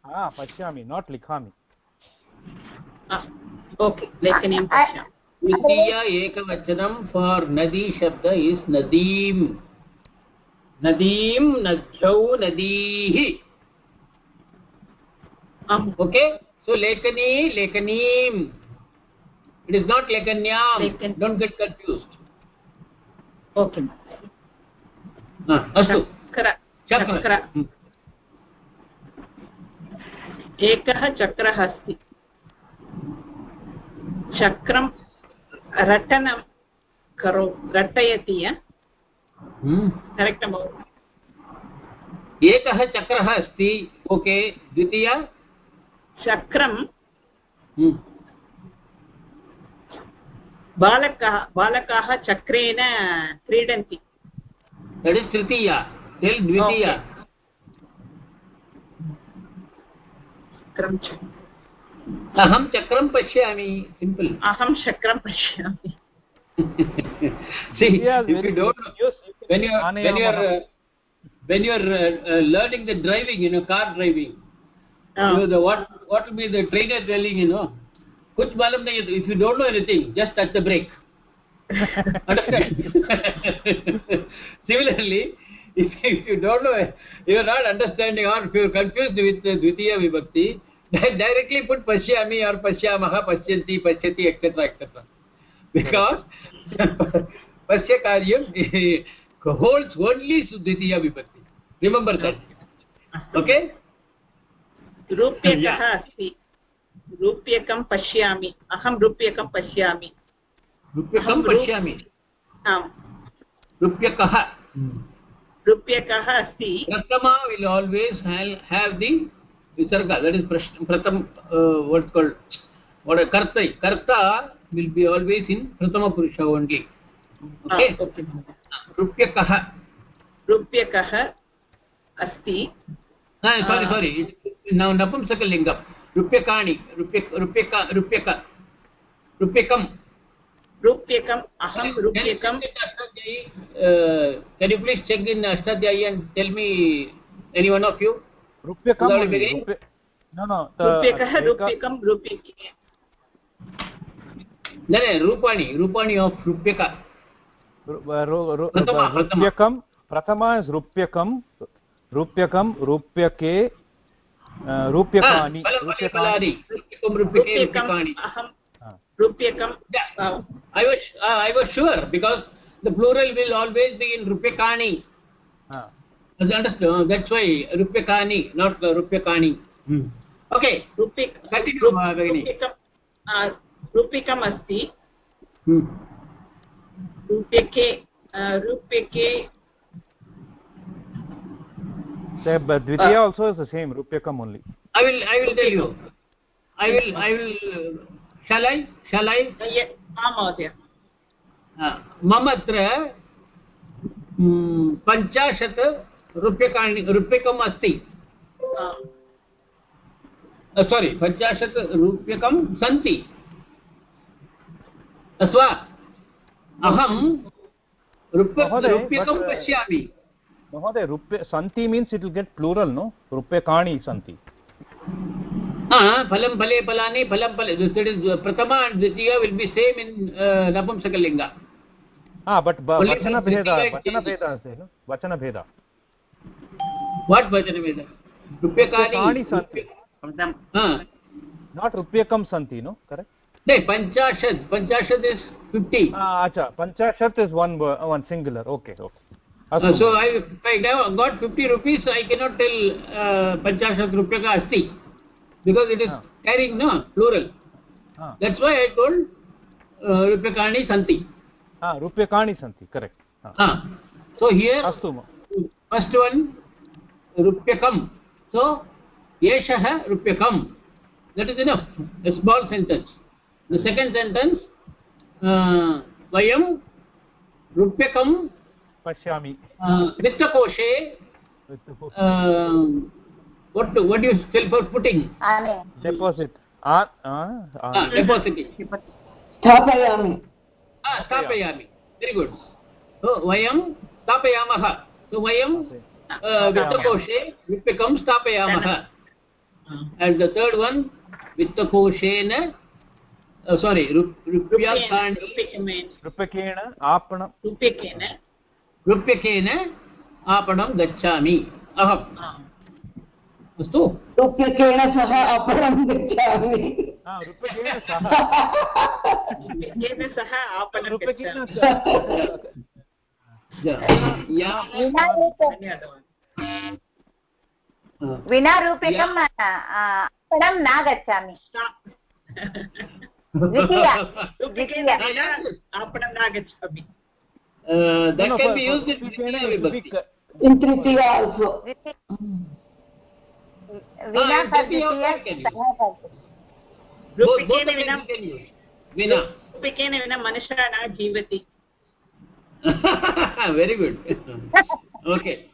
हा पश्यामि नाट् लिखामि
ओके लेखनीं
द्वितीय एकवचनं फार् नदी शब्द इस् नदीं नदीं नद्यौ नदीः ओके सो लेखनी लेखनीम् इट् इस् नाट् लेखन्यां
लेखन-
डोण्ट् गेट् कन्फ्यूस्ड्
ओके
अस्तु।
चक्र
चक्र।
चक्र। एकः चक्रः अस्ति। चक्रं रटनं करो रटयति
हम्म।
करेक्ट् अभवत्
एकः चक्रः अस्ति ओके। द्वितीय?
चक्रं
हम्म।
बालकाः बालकाः चक्रेण क्रीडन्ति
तृतीया द्वितीया अहं चक्रं पश्यामि सिम्पल्
अहं चक्रं पश्यामि
See,
Yes,
if you don't.
Yes,
when you are when you are uh, when you are uh, uh, learning the driving, you know, car driving,
Ah.
you know, the what what will be the trainer telling, you know, कुछ मालूम नहीं है if you don't know anything just touch the break similarly if you don't know you are not understanding और यू आर कंफ्यूज्ड विद द्वितीय विभक्ति डायरेक्टली पुट पश्यामि और पश्यामः पश्यन्ति पश्यति एक्सेट्रा एक्सेट्रा बिकॉज़ पश्य कार्यम होल्ड्स ओनली द्वितीय विभक्ति रिमेंबर दैट ओके
रूप्यकः अस्ति रूप्यकं पश्यामि अहं रूप्यकं पश्यामि।
रूप्यकं पश्यामि।
आम्।
रूप्यकः।
रूप्यकः अस्ति।
प्रथमा विल् आल्वेस् हेव् दि विसर्ग दट् इस् प्रश्न प्रथम वर्ड् कोल् वर्ड् कर्ता विल् बि आल्वेस् इन् प्रथमपुरुष
ओन्ली
रूप्यकः
रूप्यकः अस्ति
सारि सारि नपुंसकलिङ्गं Rupyak, Rupyaka, Rupyaka. Rupyakam.
रूप्यकम् अहं रूप्यकं
Uh, can you please check in Ashtadhyayi and tell me, any one of you?
no no
रूप्यकः रूप्यकं रूप्यके
ru- ru- ru-
Pratama, Pratama.
रूप्यकं Prathama रूप्यकं रूप्यकं रूप्यके uh, रूप्यकाणि रूप्यकाणि
रूप्यकं रूप्यकाणि
अहं
Ah.
रूप्यकं
Yeah, I was uh, I was sure because the plural will always be in rupyakani.
Ah.
As you understand? That's why rupyakani, not uh, rupyakani. Okay.
रूप्यक
Continue, uh, Bhagini.
रूप्यकं आ, रूप्यकम् अस्ति
Hmm.
रूप्यके रूप्यके
Dvitiya also is the same रूप्यकम् only
I will I will tell you. I will I will. Uh, shall I? Shall I?
महोदय
Uh, मम अत्र mm, पञ्चाशत् रूप्यकाणि रूप्यकम् अस्ति सोरि पञ्चाशत् रूप्यकं सन्ति अस्तु वा अहं रूप्यकं
uh,
पश्यामि
महोदय रूप्य सन्ति means it will get plural no? रूप्यकाणि सन्ति
हा, फलं फले फलानि फलं फले is, uh, Prathama and Dwitiya be same in uh, नपुंसकलिङ्ग।
हा बट् वचनभेद वचनभेद अस्ति वचनभेद
वाट् वचनवेद रूप्यकाणि
सन्ति
प्रथम
हा,
नाट् रूप्यकं सन्ति नो करेक्ट्
नै पञ्चाशत् पञ्चाशत् इस् फिफ्टि
अच्छा पञ्चाशत् is one one singular
okay
okay
so I, if I have got 50 rupees, I cannot tell uh, Panchashat Rupyaka Asti because it is
Ah.
carrying no plural.
हा
That's why I told uh, Rupyakani Santi.
हा रूप्यकाणि सन्ति करेक्ट्
Ah. So here,
अस्तु
first one, Rupyakam. So, Yeshah Rupyakam. That is enough. A small sentence. The second sentence, uh, Vayam Rupyakam
पश्यामि
uh, um, what what you for putting ah, depositing
स्थापयामि
ah, स्थापयामि very good so vayam स्थापयामः so vayam uh, वित्तकोशे वित्तकं स्थापयामः and the third one वित्तकोशेन uh, sorry रूप्यकाणि
रूप्यकेण आपणं
रूप्यकेन
रूप्यकेन आपणं गच्छामि। अहम्। अस्तु।
सह गच्छामि।
हा,
रूप्यकेन सह। आपणं
रूप्यकेन
गच्छामि।
सह।
विना रूप्यकम् आपणं न गच्छामि। द्वितीया।
आपणं न गच्छामि।
Uh, that
no,
can
no,
be used in Tritiya Vibhakti. In
Tritiya
also.
Vina for
Tritiya can use. Vina.
Rupiken Vina Manusha na Jeevati.
Very good. okay.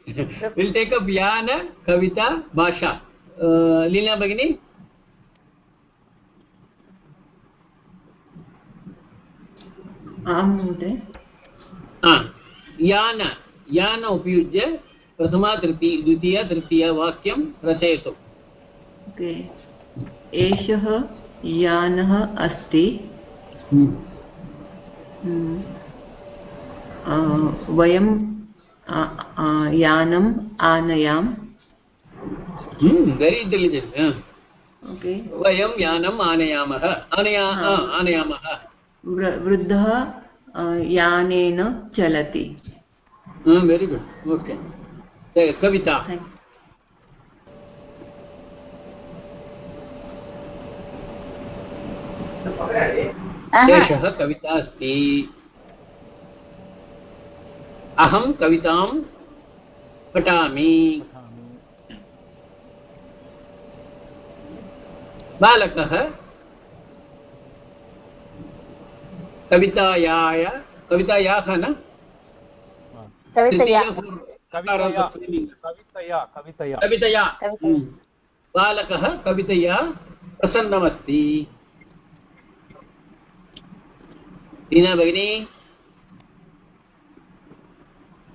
we'll take up Yana, Kavita, Bhasha. Uh, Leela Bhagini?
आं महोदय
यान यान उपयुज्य प्रथमा तृतीय द्वितीय तृतीय वाक्यं रचयतु
ओके एषः यानः अस्ति हम्म, वयं यानम् आनयाम्
वेरि इण्टेलिजेण्ट् वयं यानम् आनयामः आनया आनयामः
वृद्धः यानेन चलति।
वेरि गुड् ओके कविता एषः कविता अस्ति अहं कवितां पठामि बालकः कवितायाय कवितायाः न
कवितया।
हम्म। बालकः कवितया प्रसन्नमस्ति टीना भगिनी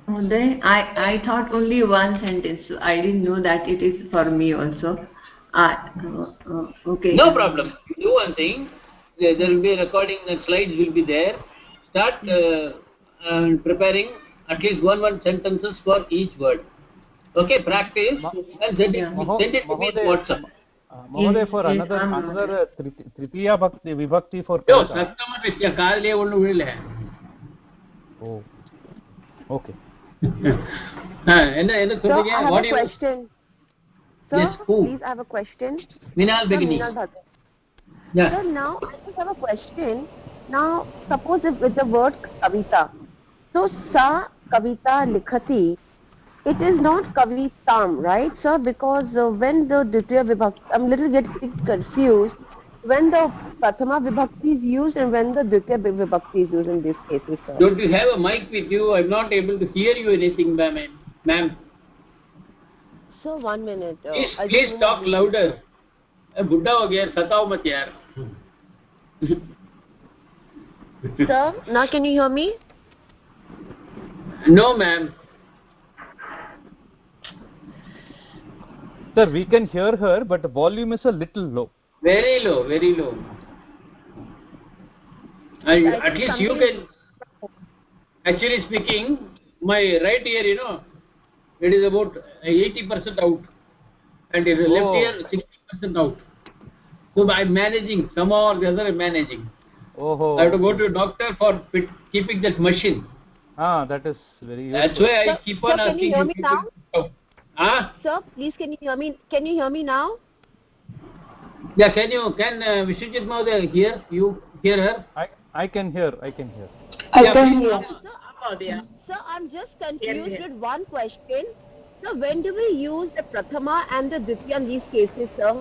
Mhoday, I, I thought only one sentence. So I didn't know that it is for me also. I, uh, uh, okay.
no problem do one thing there, there will be a recording the slides will be there start uh, and preparing at least one one sentences for each word okay practice
Ma-
and send it,
Yeah.
Maho-
send it to me in
Mahoday,
whatsapp
uh, Mahoday, for
Yes, yes,
another
I'm
another uh, triti- tritiya bhakti vibhakti for
yo
kavita.
சத்தமா பேசியா காதலே ஒண்ணு விழல
Oh. Okay.
ஆ, என்ன என்ன
Sir,
சொல்றீங்க
I have
What
a
do you-
question. Sir,
Yes, who?
please, I have a question.
Minal
Sir,
Begini.
Meenal Bhagat.
yeah
Sir, now I just have a question. Now, suppose if with the word kavita, so sa kavita likhati, it is not kavitam, right, sir? Because uh, when the Ditya Vibhakti, I'm a little getting confused. When the Prathama Vibhakti is used and when the Ditya Vibhakti is used in these cases, sir.
don't you have a mic with you i'm not able to hear you anything ma'am ma'am
Sir, one minute. Uh,
please please talk
wanna-
louder ए, बुढ़ा हो गया सताओ मत यार
Sir, now can you hear me?
no ma'am
Sir, we can hear her, but the volume is a little low.
very low very low and
I
at
think
least you
something-
can actually speaking my right ear you know it is about 80% out and the left
Oh.
ear 60% out so i'm managing somehow or the other i'm managing
Oh.
i have to go to a doctor for keeping that machine
Ah, that is very
that's
useful.
why i
Sir-
keep
sir,
on
can you hear me
now? to- ah
Sir, please can you hear me? Can you hear me now?
yeah can you can uh, vishwajit Mahoday hear you hear her
I I can hear. I can hear.
I
Yeah,
can
please.
hear.
Sir,
Mahodaya.
Sir, I'm just confused
yes.
with one question. Sir, when do we use the Prathama and the Ditya in these cases, sir?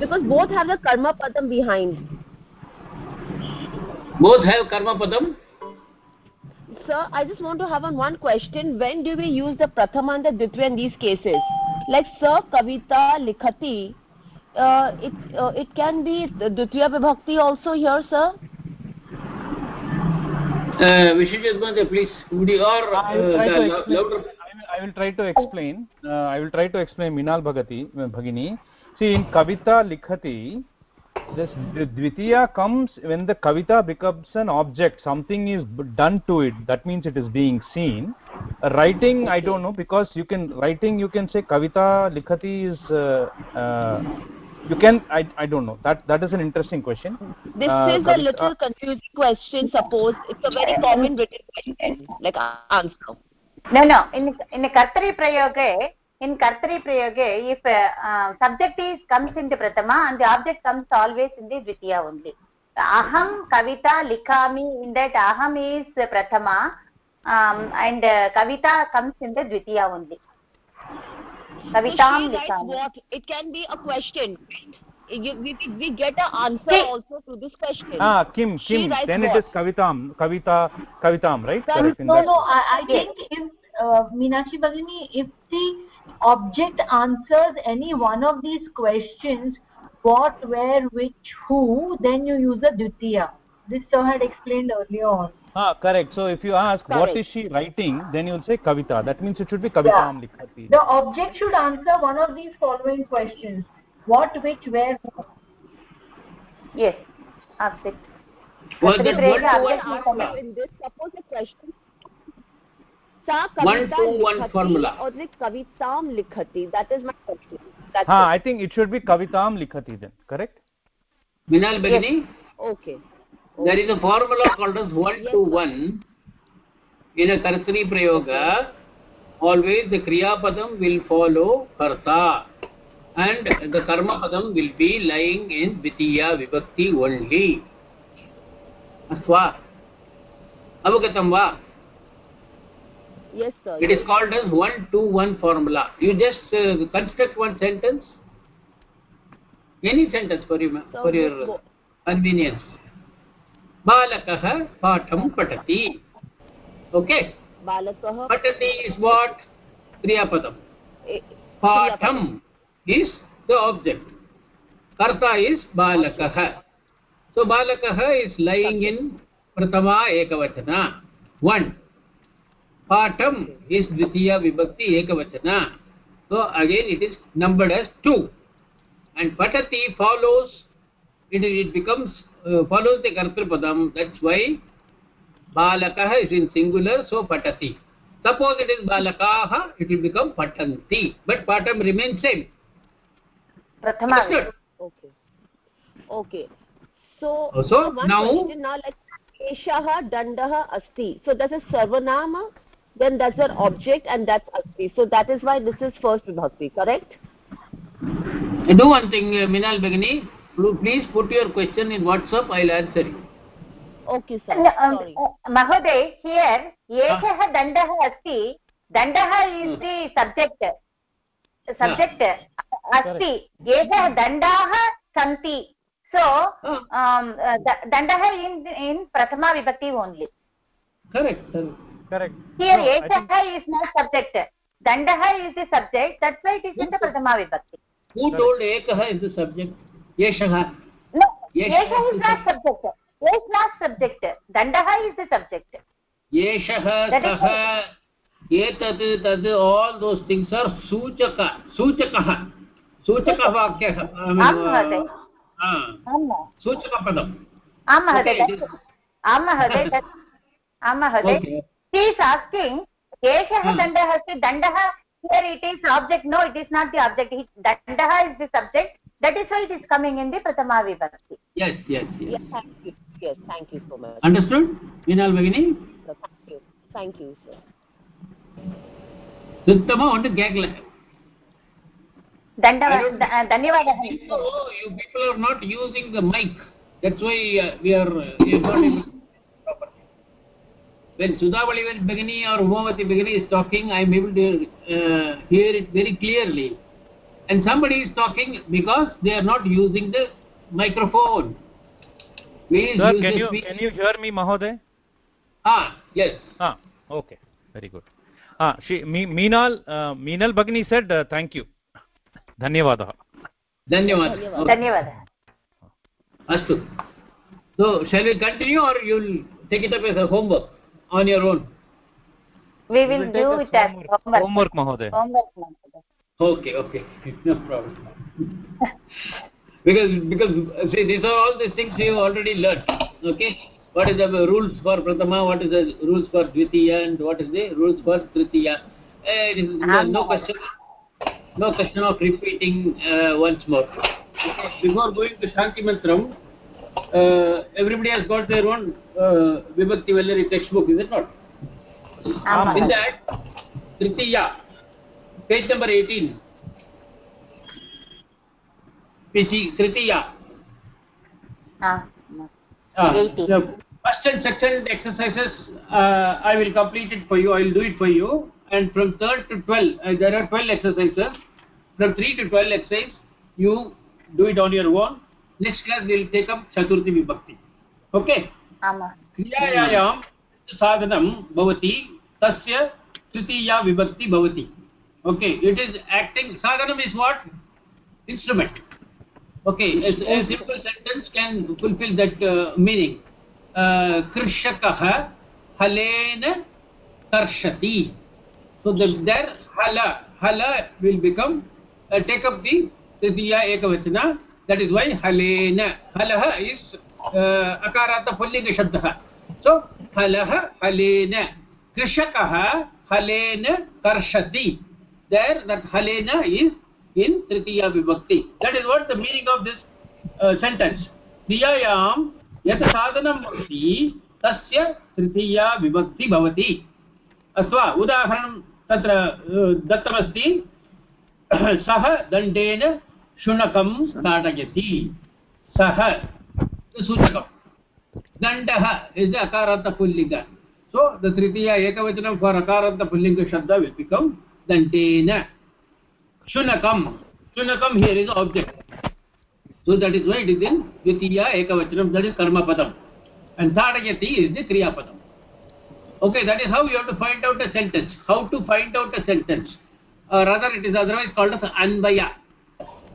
Because both have the Karma Padam behind.
both have karma padam
Sir, I just want to have on one question. When do we use the Prathama and the Ditya in these cases? Like, sir, Kavita, Likhati, uh, it, uh, it can be the Ditya Vibhakti also here, sir?
uh, vishwajit please would you or uh,
I will try to
the
explain. I will, I will try to explain. Uh, I will try to explain Minal Bhagati, uh, Bhagini. See, in Kavita Likhati, this the Dvitiya comes when the Kavita becomes an object. Something is b- done to it. That means it is being seen. Uh, writing, I don't know, because you can, writing, you can say Kavita Likhati is, uh, uh, you can, I, I don't know. That That is an interesting question.
This
Uh,
is a little confusing question, suppose. It's a very common written question, like answer.
No, no. In in Kartari Prayoge, in Kartari Prayoge, if uh, subject is comes into Prathama and the object comes always in the Dvitiya only. Aham Kavita Likhami, in that Aham is Prathama um, and uh, Kavita comes in the Dvitiya only. Kavitam
writes
Likhami.
what? It can be a question. We, we, get an answer also to this question.
Ah, Kim, Kim. Then
what?
it is Kavitam, Kavita, Kavitam, right?
Sir,
No, no. I, I think if uh, Meenakshi Bhagini, if the object answers any one of these questions, what, where, which, who, then you use a Dvitiya. this sir had explained earlier on
ah correct so if you ask what
Correct.
is she writing then you'll say kavita that means it should be kavitam likhati
the object should answer one of these following questions what which where who.
yes object
Was
Kartari
that
prayoge
one to one
object is
formula?
in my question that's
ha
it.
i think it should be kavitam likhati then correct
Minal Begini,
okay
there is a formula called as one
Yes,
to
sir.
one. In a Kartri Prayoga, always the Kriya Padam will follow Karta and the Karma Padam will be lying in Dvitiya Vibhakti only. Aswa. Avagatam va?
Yes sir
It is called as one to one formula. You just uh, construct one sentence, any sentence for you,
So,
for your convenience. बालकः पाठं पठति okay
balakah
पठति is what क्रियापदम
eh,
Patham is the object कर्ता is बालकः so बालकः is lying in Prathama एकवचना one Patham is द्वितीया विभक्ति एकवचना so again it is numbered as two and patati follows it, it becomes uh, follows the kartrupadam that's why balakah is in singular so patati suppose it is balakaah it will become patanti but patam remains same
prathama
Understood?
okay okay so
Oh, so
one
now-
question now like eshah dandah asti so that's a sarvanama then that's an object and that's asti so that is why this is first vibhakti correct
do one thing uh, minal begini please put your question in whatsapp i'll answer you
okay sir
न- अं,
sorry
महोदय हियर् एकः दण्डः अस्ति दण्डः इस् दि सब्जेक्ट् सब्जेक्ट् अस्ति एकः दण्डाः सन्ति सो दण्डः इन् इन् प्रथमा विभक्ति only
correct correct
correct.
Here
No, I think-
एकः इस् नाट् सब्जेक्ट् दण्डः is the subject that's why it is in the प्रथमा विभक्ति
who told ekah is the subject? Yeshah
No,
Yes,
एकः
yes,
is not subject is not subject दण्डः इस् द सब्जेक्ट्
एषः
That is
सः एतत् तद् all those things are सूचक सूचकः सूचकः वाक्यः I mean,
आं महोदय
आ,
आम्
सूचकपदम्
आं महोदय
it is-
आं महोदय आं महोदय she is asking eshah
hmm.
dandah asti dandah here it is object. No it is not the object. He, is the subject. That is why it is coming in the prathama vibhakti.
Yes yes yes,
thank you. Yes thank you so much.
Understood?
Thank you. Thank you sir.
धन्यवादः
when sudhavali begini or umavati begini is talking i am able to uh, hear it very clearly and somebody is talking because they are not using the microphone please
sir
use
can
the
you
speak-
can you hear me mahoday
ah yes
ah okay very good ah she me, meenal uh, meenal bagni said uh, thank you धन्यवादः
धन्यवादः
धन्यवादः
अस्तु so shall we continue or you'll take it up as a homework on your own.
We will, do it
as homework,
homework.
homework mahoday.
Homework mahoday.
Okay okay. No problem. Because because see these are all the things you already learned okay? What is the rules for prathama what is the rules for dvitiya and what is the rules for tritiya? Eh, no, no question no question of repeating uh, once more. Before going to shanti mantram uh, everybody has got their own uh, vibhakti vellari textbook is it not?
um,
in that tritiya page number 18 pg tritiya. Ah. the first and second exercises uh, i will complete it for you i will do it for you. And from third to 12 uh, there are 12 exercises. From 3 to 12 exercises you do it on your own. Next class will take up चतुर्थी विभक्ति।
ओके?
क्रियायां साधनं भवति तस्य तृतीया विभक्ति भवति। ओके? इट् इस् एक्टिङ्ग् साधनम् is what instrument okay? Simple sentence can fulfil that meaning कृषकः हलेन कर्षति। सो देर् हल हल will become take up the तृतीया एकवचना halena halah is uh, akarata pullinga shabdah so halah halena krishakah halena karshati there that halena is in tritiya vibhakti that is what the meaning of this uh, sentence क्रियायां यत् साधनं भवति तस्य तृतीया विभक्ति भवति अथवा उदाहरणं तत्र दत्तमस्ति सः दण्डेन शुनकं ताडयति सः सूचकं दण्डः इस् अकारान्तपुल्लिङ्ग सो द तृतीया एकवचनं फार् अकारान्तपुल्लिङ्गशब्दव्यपिकं दण्डेन। शुनकं। शुनकं here is object so that is why is in द्वितीया एकवचनं दट् इस् कर्मपदम् अण्ड् ताडयति is the क्रियापदम् okay that is how you have to find out a sentence how to find out a sentence rather it is otherwise called as अन्वया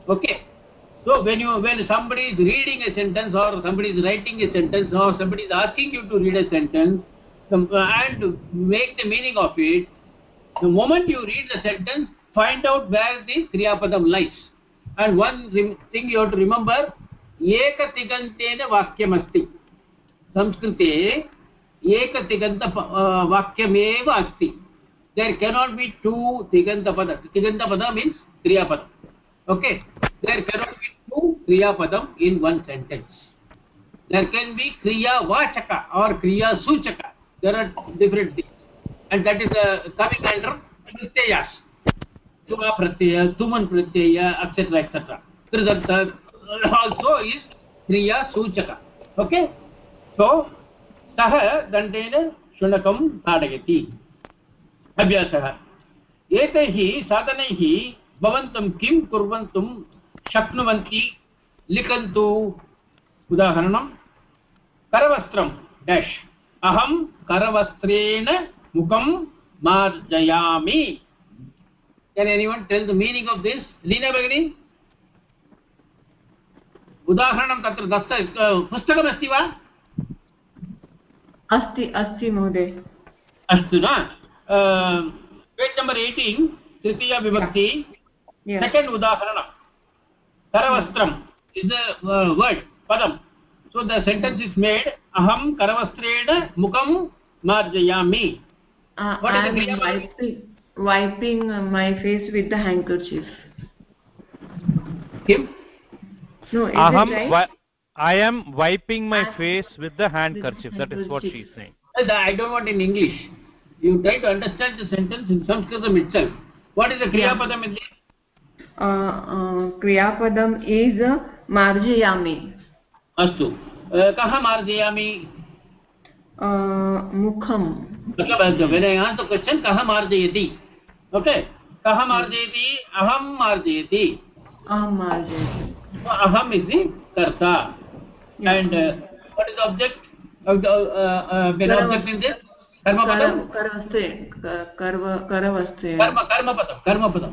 okay so when you when somebody is reading a sentence or somebody is writing a sentence or somebody is asking you to read a sentence and make the meaning of it the moment you read the sentence find out where the kriya padam lies and one thing you have to remember एकतिगन्तेन वाक्यमस्ति संस्कृते एकतिगन्त वाक्यमेव अस्ति देर् केनाट् बि टु तिगन्तपद तिगन्तपद means क्रियापदम् okay there cannot be two क्रियापदम् in one sentence there can be क्रियावाचक or क्रियासूचक there are different things and that is uh, coming under pratyayas tuma pratyaya tuman pratyaya etc etc kridanta also is kriya suchaka okay so सः दण्डेन शुनकं ताडयति अभ्यासः एतैः साधनैः भवन्तं किं कुर्वन्तुं शक्नुवन्ति? लिखन्तु। उदाहरणं करवस्त्रं डेश्। अहं करवस्त्रेण मुखं मार्जयामि। Can anyone tell the meaning of this? Leena Bagini? उदाहरणं तत्र दत्त पुस्तकमस्ति वा?
अस्ति अस्ति महोदय।
अस्तु न। पेज् नम्बर् एय्टीन् तृतीया विभक्ति। second udaharana karavastram hmm. is the uh, word padam. So the sentence is made aham karavastrena mukam marjayami.
Uh, what is the wiping, wiping my face with the handkerchief.
Kim?
No is
aham
right?
i am wiping my I face with the handkerchief. That is what she is saying.
I don't want in english. You try to understand the sentence in sanskritam itself. What is the kriya padam yeah. in this
क्रियापदम् एज मार्जयामि।
अस्तु। कः मार्जयामि?
मुखं
विनयान्तक्वश्चन् कः मार्जयति? ओके कः मार्जयति? अहं मार्जयति।
अहं मार्जयति।
अहम् इति कर्ता। एण्ड् वट् इस् आब्जेक्ट् कर्मपदं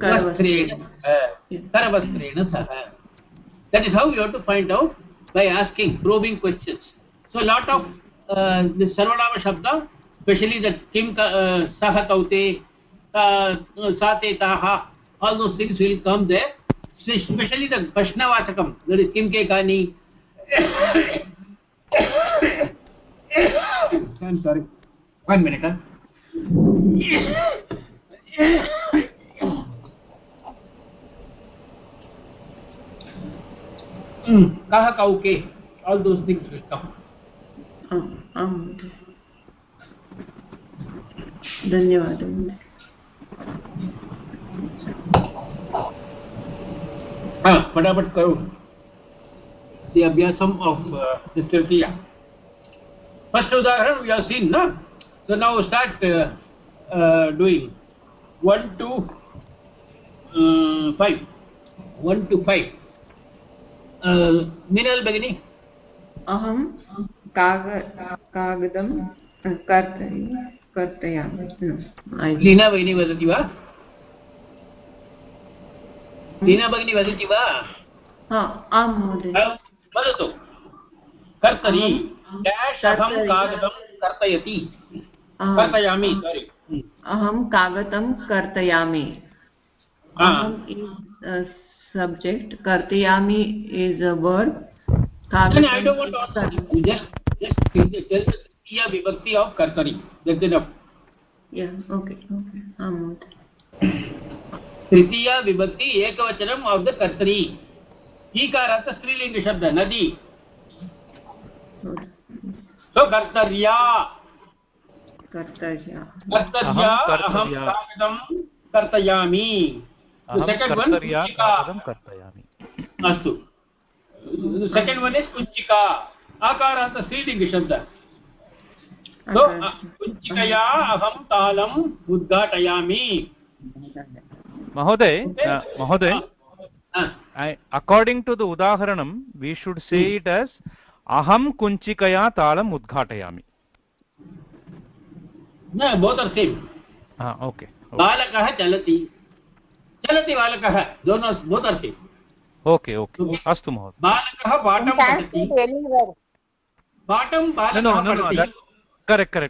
वस्त्रेण करवस्त्रेण सह that is how you have to find out by asking probing questions so a lot of uh, the sarvanama shabda especially the kim uh, sah kaute uh, sate taha all those things will come there especially the prashnavachakam that is kim ke kani i'm sorry one minute huh? कः कौके those things will come
धन्यवादः
फटाफट करो the abhyasam of uh, the Tirtiya. first udaharan we have seen no so now start uh, uh, doing 1 to uh, 5 1 to 5 minal bagini
अहं काग कागदं कर्तय कर्तयामि।
लीना भगिनी वदति वा? लीना भगिनी वदति वा?
आं महोदय।
वदतु। कर्तरि डेश् अहं कागदं कर्तयति। कर्तयामि सोरि
अहं कागदं कर्तयामि। Subject कर्तयामि is a verb
No, no, I don't want to ask you. Just, just tell the Kriya vibhakti of Kartari. That's enough.
yeah okay okay आं महोदय
तृतीया विभक्ति एकवचनम ऑफ़ द कर्तरी ईकारार्थ स्त्रीलिंग शब्द नदी तो कर्तर्या
कर्तव्या
कर्तर्या
अहं कर्तर्या।
कागदं कर्तयामि
अहं
सेकेंड वन
कर्तर्या कागदं कर्तयामि।
अस्तु। सेकेंड वन इज़ कुञ्चिका। आकारार्थ स्त्रीलिंग शब्द। तो कुञ्चिकया अहं तालम् उद्घाटयामि।
महोदय महोदय we should say it as aham kunchikaya talam udghatayami
न बोथ आर सेम
ah
बालकः चलति। चलति बालकः दोनों बोथ आर
okay okay अस्तु महोदय
बालकः पाठं. पाठं बालकः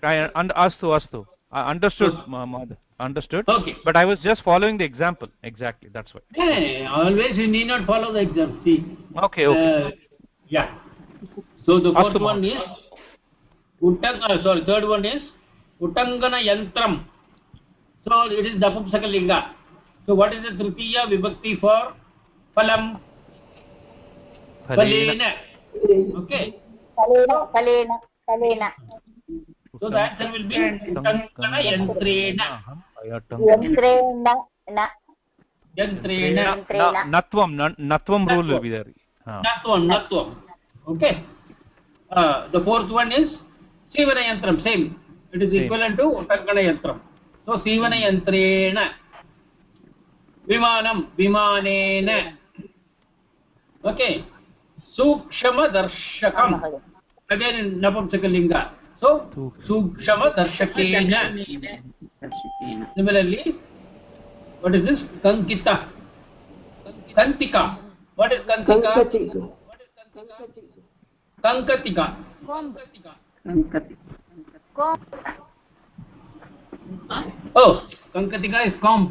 i und, astu astu i understood mother understood
Okay.
but i was just following the example exactly that's why
Hey, always you need not follow the exam see
okay okay
uh, yeah so the fourth
Astu,
one is uttang uh, sorry third one is uttangana yantram so it is napumsakalinga so what is the tritiya vibhakti for? Phalam.
Phalena.
Okay.
Phalena phalena phalena.
So that there will be tankana yantrena. Yantrena
na. Yantrena. Natvam natvam rule will be there
natvam natvam. Okay. Uh, the fourth one is sivana yantram same. It is equivalent to tankana yantram. So sivana yantrena. विमानं विमानेन। ओके सूक्ष्मदर्शकम्। अगेन् नपुंसकलिङ्ग। सो सूक्ष्मदर्शकेन। सिमिलर्लि वट् इस् दिस् कङ्कितः वट् इस् कङ्कतिका कङ्कतिका ओ कङ्कतिका
इस् काम्ब्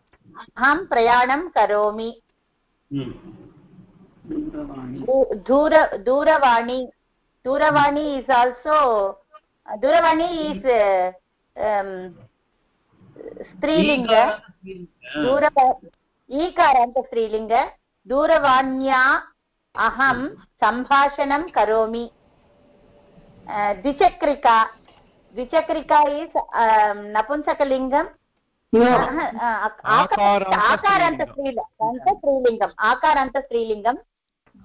अह- प्रयाणं करोमि. दूर दूरवाणी दूरवाणी इस् आल्सो दूरवाणी इस् स्त्रीलिङ्ग। दूरवा ईकारान्त स्त्रीलिङ्ग। दूरवाण्या अहं सम्भाषणं करोमि। द्विचक्रिका। द्विचक्रिका इस् नपुंसकलिङ्गं अह, अ, आकार- आकारान्त स्त्रीलिङ्गं स्त्रीलिङ्गम् आकारान्त स्त्रीलिङ्गं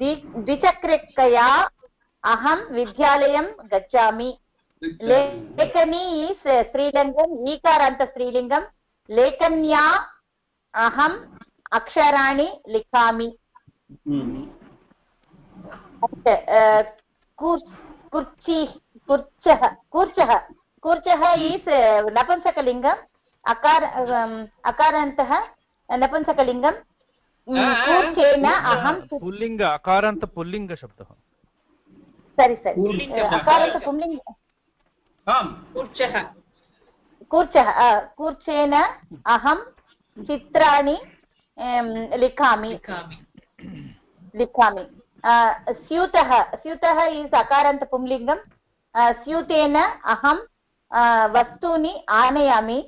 द्वि द्विचक्रिकया अहं विद्यालयं गच्छामि लेखनी इस् स्त्रीलिङ्गम् ईकारान्त स्त्रीलिङ्गं लेखन्या अहम् अक्षराणि लिखामि. कुर्चि कुर्चः कूर्चः कूर्चः इस् नपुंसकलिङ्गम् अकार अकारान्तः नपुंसकलिङ्गं कूर्चेन अहं
पुल्लिङ्ग अकारान्त पुल्लिङ्ग शब्दः।
सरि सरि। अकारान्त पुल्लिङ्ग।
कूर्चः।
कूर्चः कूर्चेन अहं चित्राणि लिखामि।
लिखामि।
लिखामि। स्यूतः स्यूतः इस् अकारान्त पुंलिङ्गं स्यूतेन अहं वस्तूनि आनयामि।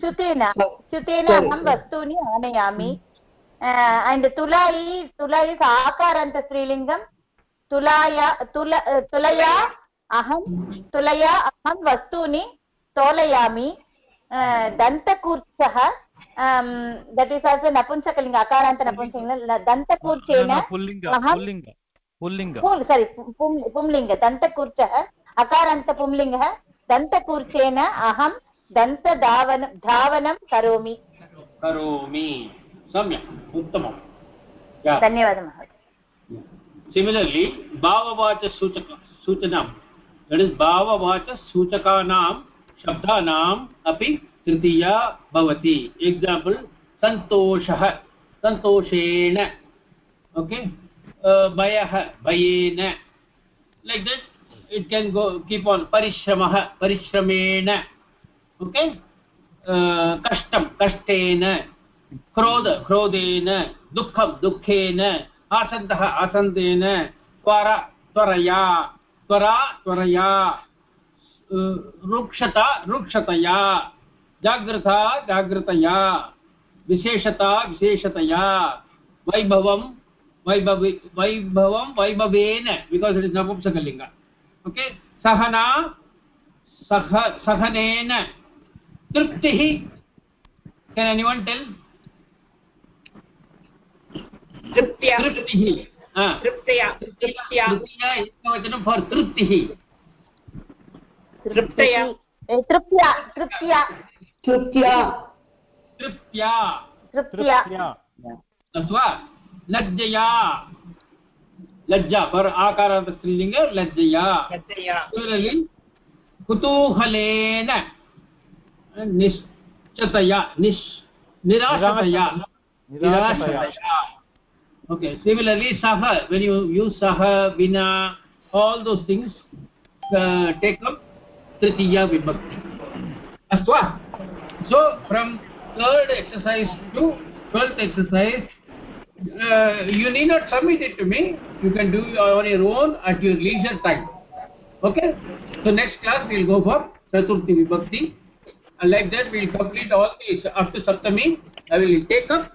च्युतेन च्युतेन. अहं वस्तूनि आनयामि अण्ड् तुला इस् तुला इस् आकारान्त स्त्रीलिङ्गं तुलाया तुल तुलया अहं तुलया अहं वस्तूनि तोलयामि दन्तकूर्चः दट् इस् आल्सो नपुंसकलिङ्ग अकारान्त नपुंसकलिङ्ग दन्तकूर्चेन
पुल्लिङ्ग
सारि पुंलिङ्ग दन्तकूर्चः अकारान्त पुंलिङ्गः दन्तकूर्चेन अहं दन्तधावन धावनं करोमि।
करोमि। सम्यक्। उत्तमं.
धन्यवादः महोदय।
Similarly, भाववाचसूचक सूचनां that is भाववाचसूचकानां शब्दानाम् अपि तृतीया भवति। एक्साम्पल् सन्तोषः। सन्तोषेण। ओके भयः। भयेन। Like that? It can go, keep on परिश्रमः परिश्रमेण ओके कष्टं कष्टेन क्रोध क्रोधेन दुःखं दुःखेन आसन्दः आसन्देन त्वर त्वरया त्वरा त्वरया रुक्षता रुक्षतया जागृता जागृतया विशेषता विशेषतया वैभवं वैभवि वैभवं वैभवेन बिकास् इट् नपुंसकलिङ्ग ओके? सहना सह सहनेन। तृप्तिः केन् एनिवन् टेल्
तृप्त्या।
तृप्तिः हा.
तृप्त्या तृप्त्या।
तृतीया एकवचनं फार् तृप्तिः
तृप्तया।
ए, तृप्त्या। तृप्त्या।
तृप्त्या।
तृप्त्या।
तृप्त्या।
अथवा लज्जया। लज्जा पर आकार स्त्रीलिंग लज्जया। कुतूहलेन निश्चतया निश निराशतया। ओके सिमिलरली सह वेन यू यू सह विना ऑल दो थिंग्स टेक अप तृतीय विभक्ति अस्त so from third exercise to twelfth exercise uh, you need not submit it to me. You can do it on your own at your leisure time. Okay? So next class we'll go for chaturthi vibhakti. And like that we'll complete all these. Up to saptami i will take up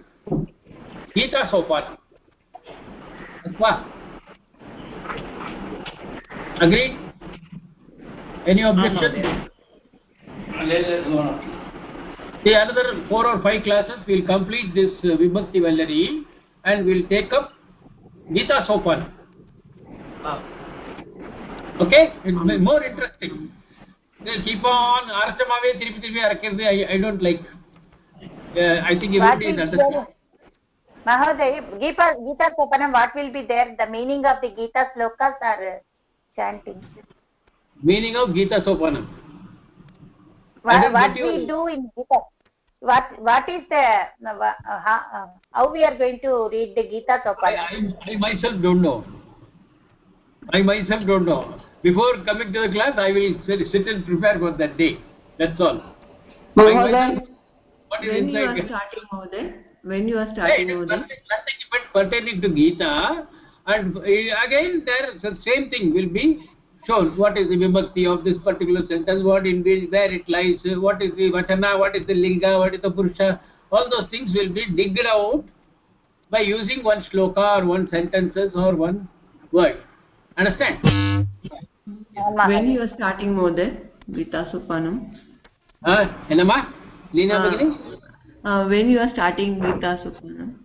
gita sopana Atva. agree? Any objection? See, another four or five classes we'll complete this uh, Vibhakti Vallari and we'll take up Gita Sopan. Okay? It's m- more interesting. They keep on Archamave, Tirupati, Tirupati, I, I don't like. Uh, I think
What
everybody
is
understands.
there? Mahoday, Gita, Gita Sopanam, what will be there? The meaning of the Gita slokas are uh, chanting.
Meaning of Gita Sopanam.
What, what
you.
we do in Gita? What What is the uh, uh, how, uh, how we are going to read the Gita
I,
Sopanam?
I, I myself don't know. I myself don't know. Before coming to the class, I will sit, sit and prepare for that day. That's all. I
Mahoday,
myself- what is
when you are
inside?
starting Mahoday, when you are starting
it is
Mahoday,
nothing, nothing but pertaining to Gita. And uh, again, there the same thing will be shown. What is the vibhakti of this particular sentence? What in which, where it lies? What is the vachana? What is the linga? What is the purusha? All those things will be digged out by using one sloka or one sentences or one word. Understand?
when you are starting Mahoday, Gita Sopanam,
Huh? Enama? Leena
Ah.
Bhagini?
uh, when you are starting Gita Sopanam,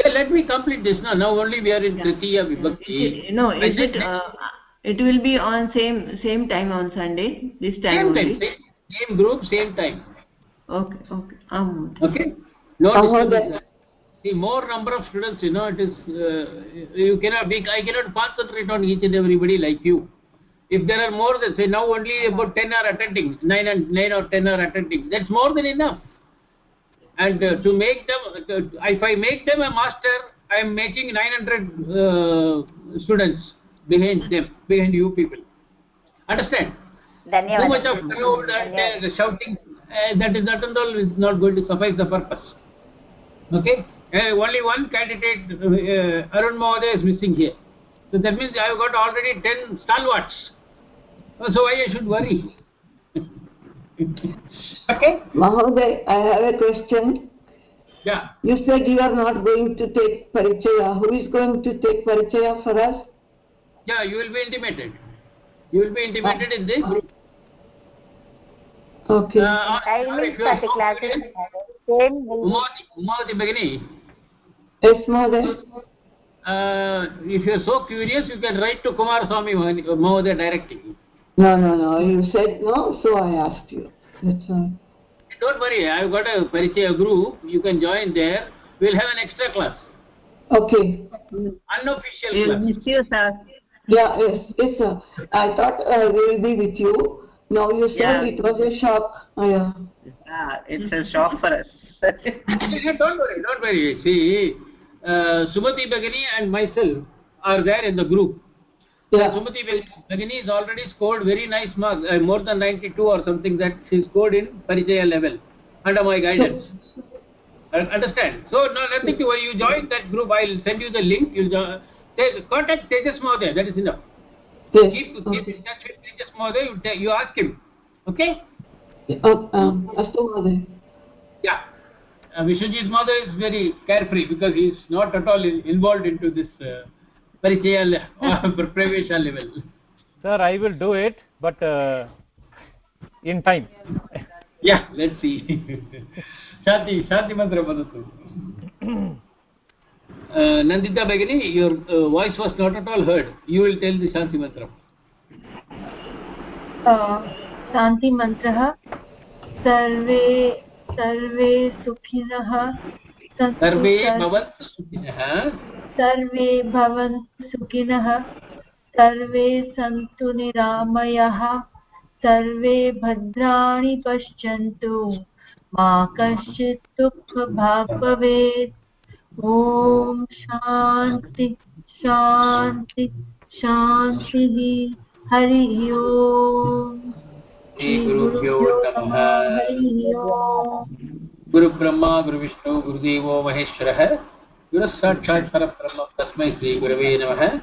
Yeah, let me complete this now. Now only we are in Tritiya Vibhakti.
no, is
said
it, uh, it will be on same, same time on Sunday, this time
same time,
only?
same, same group, same time.
Okay, okay, um,
Okay? No The more number of students, you know, it is, uh, you cannot be, I cannot concentrate on each and everybody like you. If there are more than, say now only about 10 are attending, 9 and 9 or 10 are attending, that's more than enough. And uh, to make them, uh, if I make them a master, I am making 900 uh, students behind them behind you people. Understand? Too much of crowd and uh, shouting uh, that is not all is not going to suffice the purpose. Okay? Uh, only one candidate uh, uh arun mohoday is missing here. So that means i have got already 10 stalwarts. Uh, so why i should worry? Okay?
Mohoday i have a question.
Yeah.
You said you are not going to take parichaya. Who is going to take parichaya for us?
Yeah, you will be intimated. You will be intimated in the group.
Okay.
Uh, or
timings
if you are so curious,
same will
Umavati, Umavati
Yes, Mahoday.
uh, if you are so curious, you can write to Kumar Swami Mahoday directly.
No, no, no. You said no, so I asked you. That's all.
Don't worry, I've got a Parichaya group. You can join there. We'll have an extra class.
Okay.
Unofficial
We'll
class.
miss you, sir.
Yeah, yes, yes, sir. I thought uh, we will be with you. Now you said
Yeah.
it was a shock. Oh, yeah.
Ah, it's a shock for us.
don't worry, don't worry. See, uh, Sumati Bhagini and myself are there in the group.
Yeah.
Sumati Bhagini has already scored very nice marks, uh, more than 92 or something that she scored in Parichaya level under my guidance. Uh, understand? So, no, nothing to worry. You join that group. I'll send you the link. You jo- Te- contact Tejas Mahoday. That is enough.
Yes.
Keep, keep
Okay.
in touch with Tejas Mahoday. You, you ask him. Okay?
Uh, um, Astu Mahoday.
Yeah. Uh, Vishwajit mother is very carefree because he is not at all in, involved into this uh, Parichaya le- or Pravesha level.
sir i will do it but uh, in time
Yeah, let's see. Shanti, Shanti mantra vadatu. Uh, Nandita Bhagini, your uh, voice was not at all heard. You will tell the Shanti mantra.
शान्तिमन्त्रः सर्वे सर्वे सुखिनः
सर्वे भवन्तु सुखिनः
सर्वे भवन्तु सुखिनः सर्वे सन्तु निरामयः सर्वे भद्राणि पश्यन्तु मा कश्चित् दुःखभाग् भवेत् ॐ शान्ति शान्ति शान्तिः। हरिः ओम्।
श्रीगुरुभ्यो नमः।
हरिः ओम्
गुरुब्रह्मा गुरुविष्णु गुरुदेवो महेश्वरः। गुरः साक्षात् परब्रह्म तस्मै श्रीगुरवे नमः।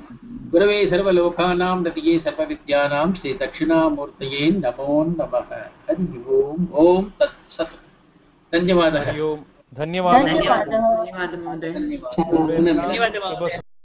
गुरवे सर्वलोकानां नतिये सर्वविद्यानां श्रीदक्षिणामूर्तये नमो नमः। हरि ओम्। ॐ तत्सत् धन्यवादः।
हरि ओम्। धन्यवादः।
धन्यवादः।
धन्यवादः महोदय।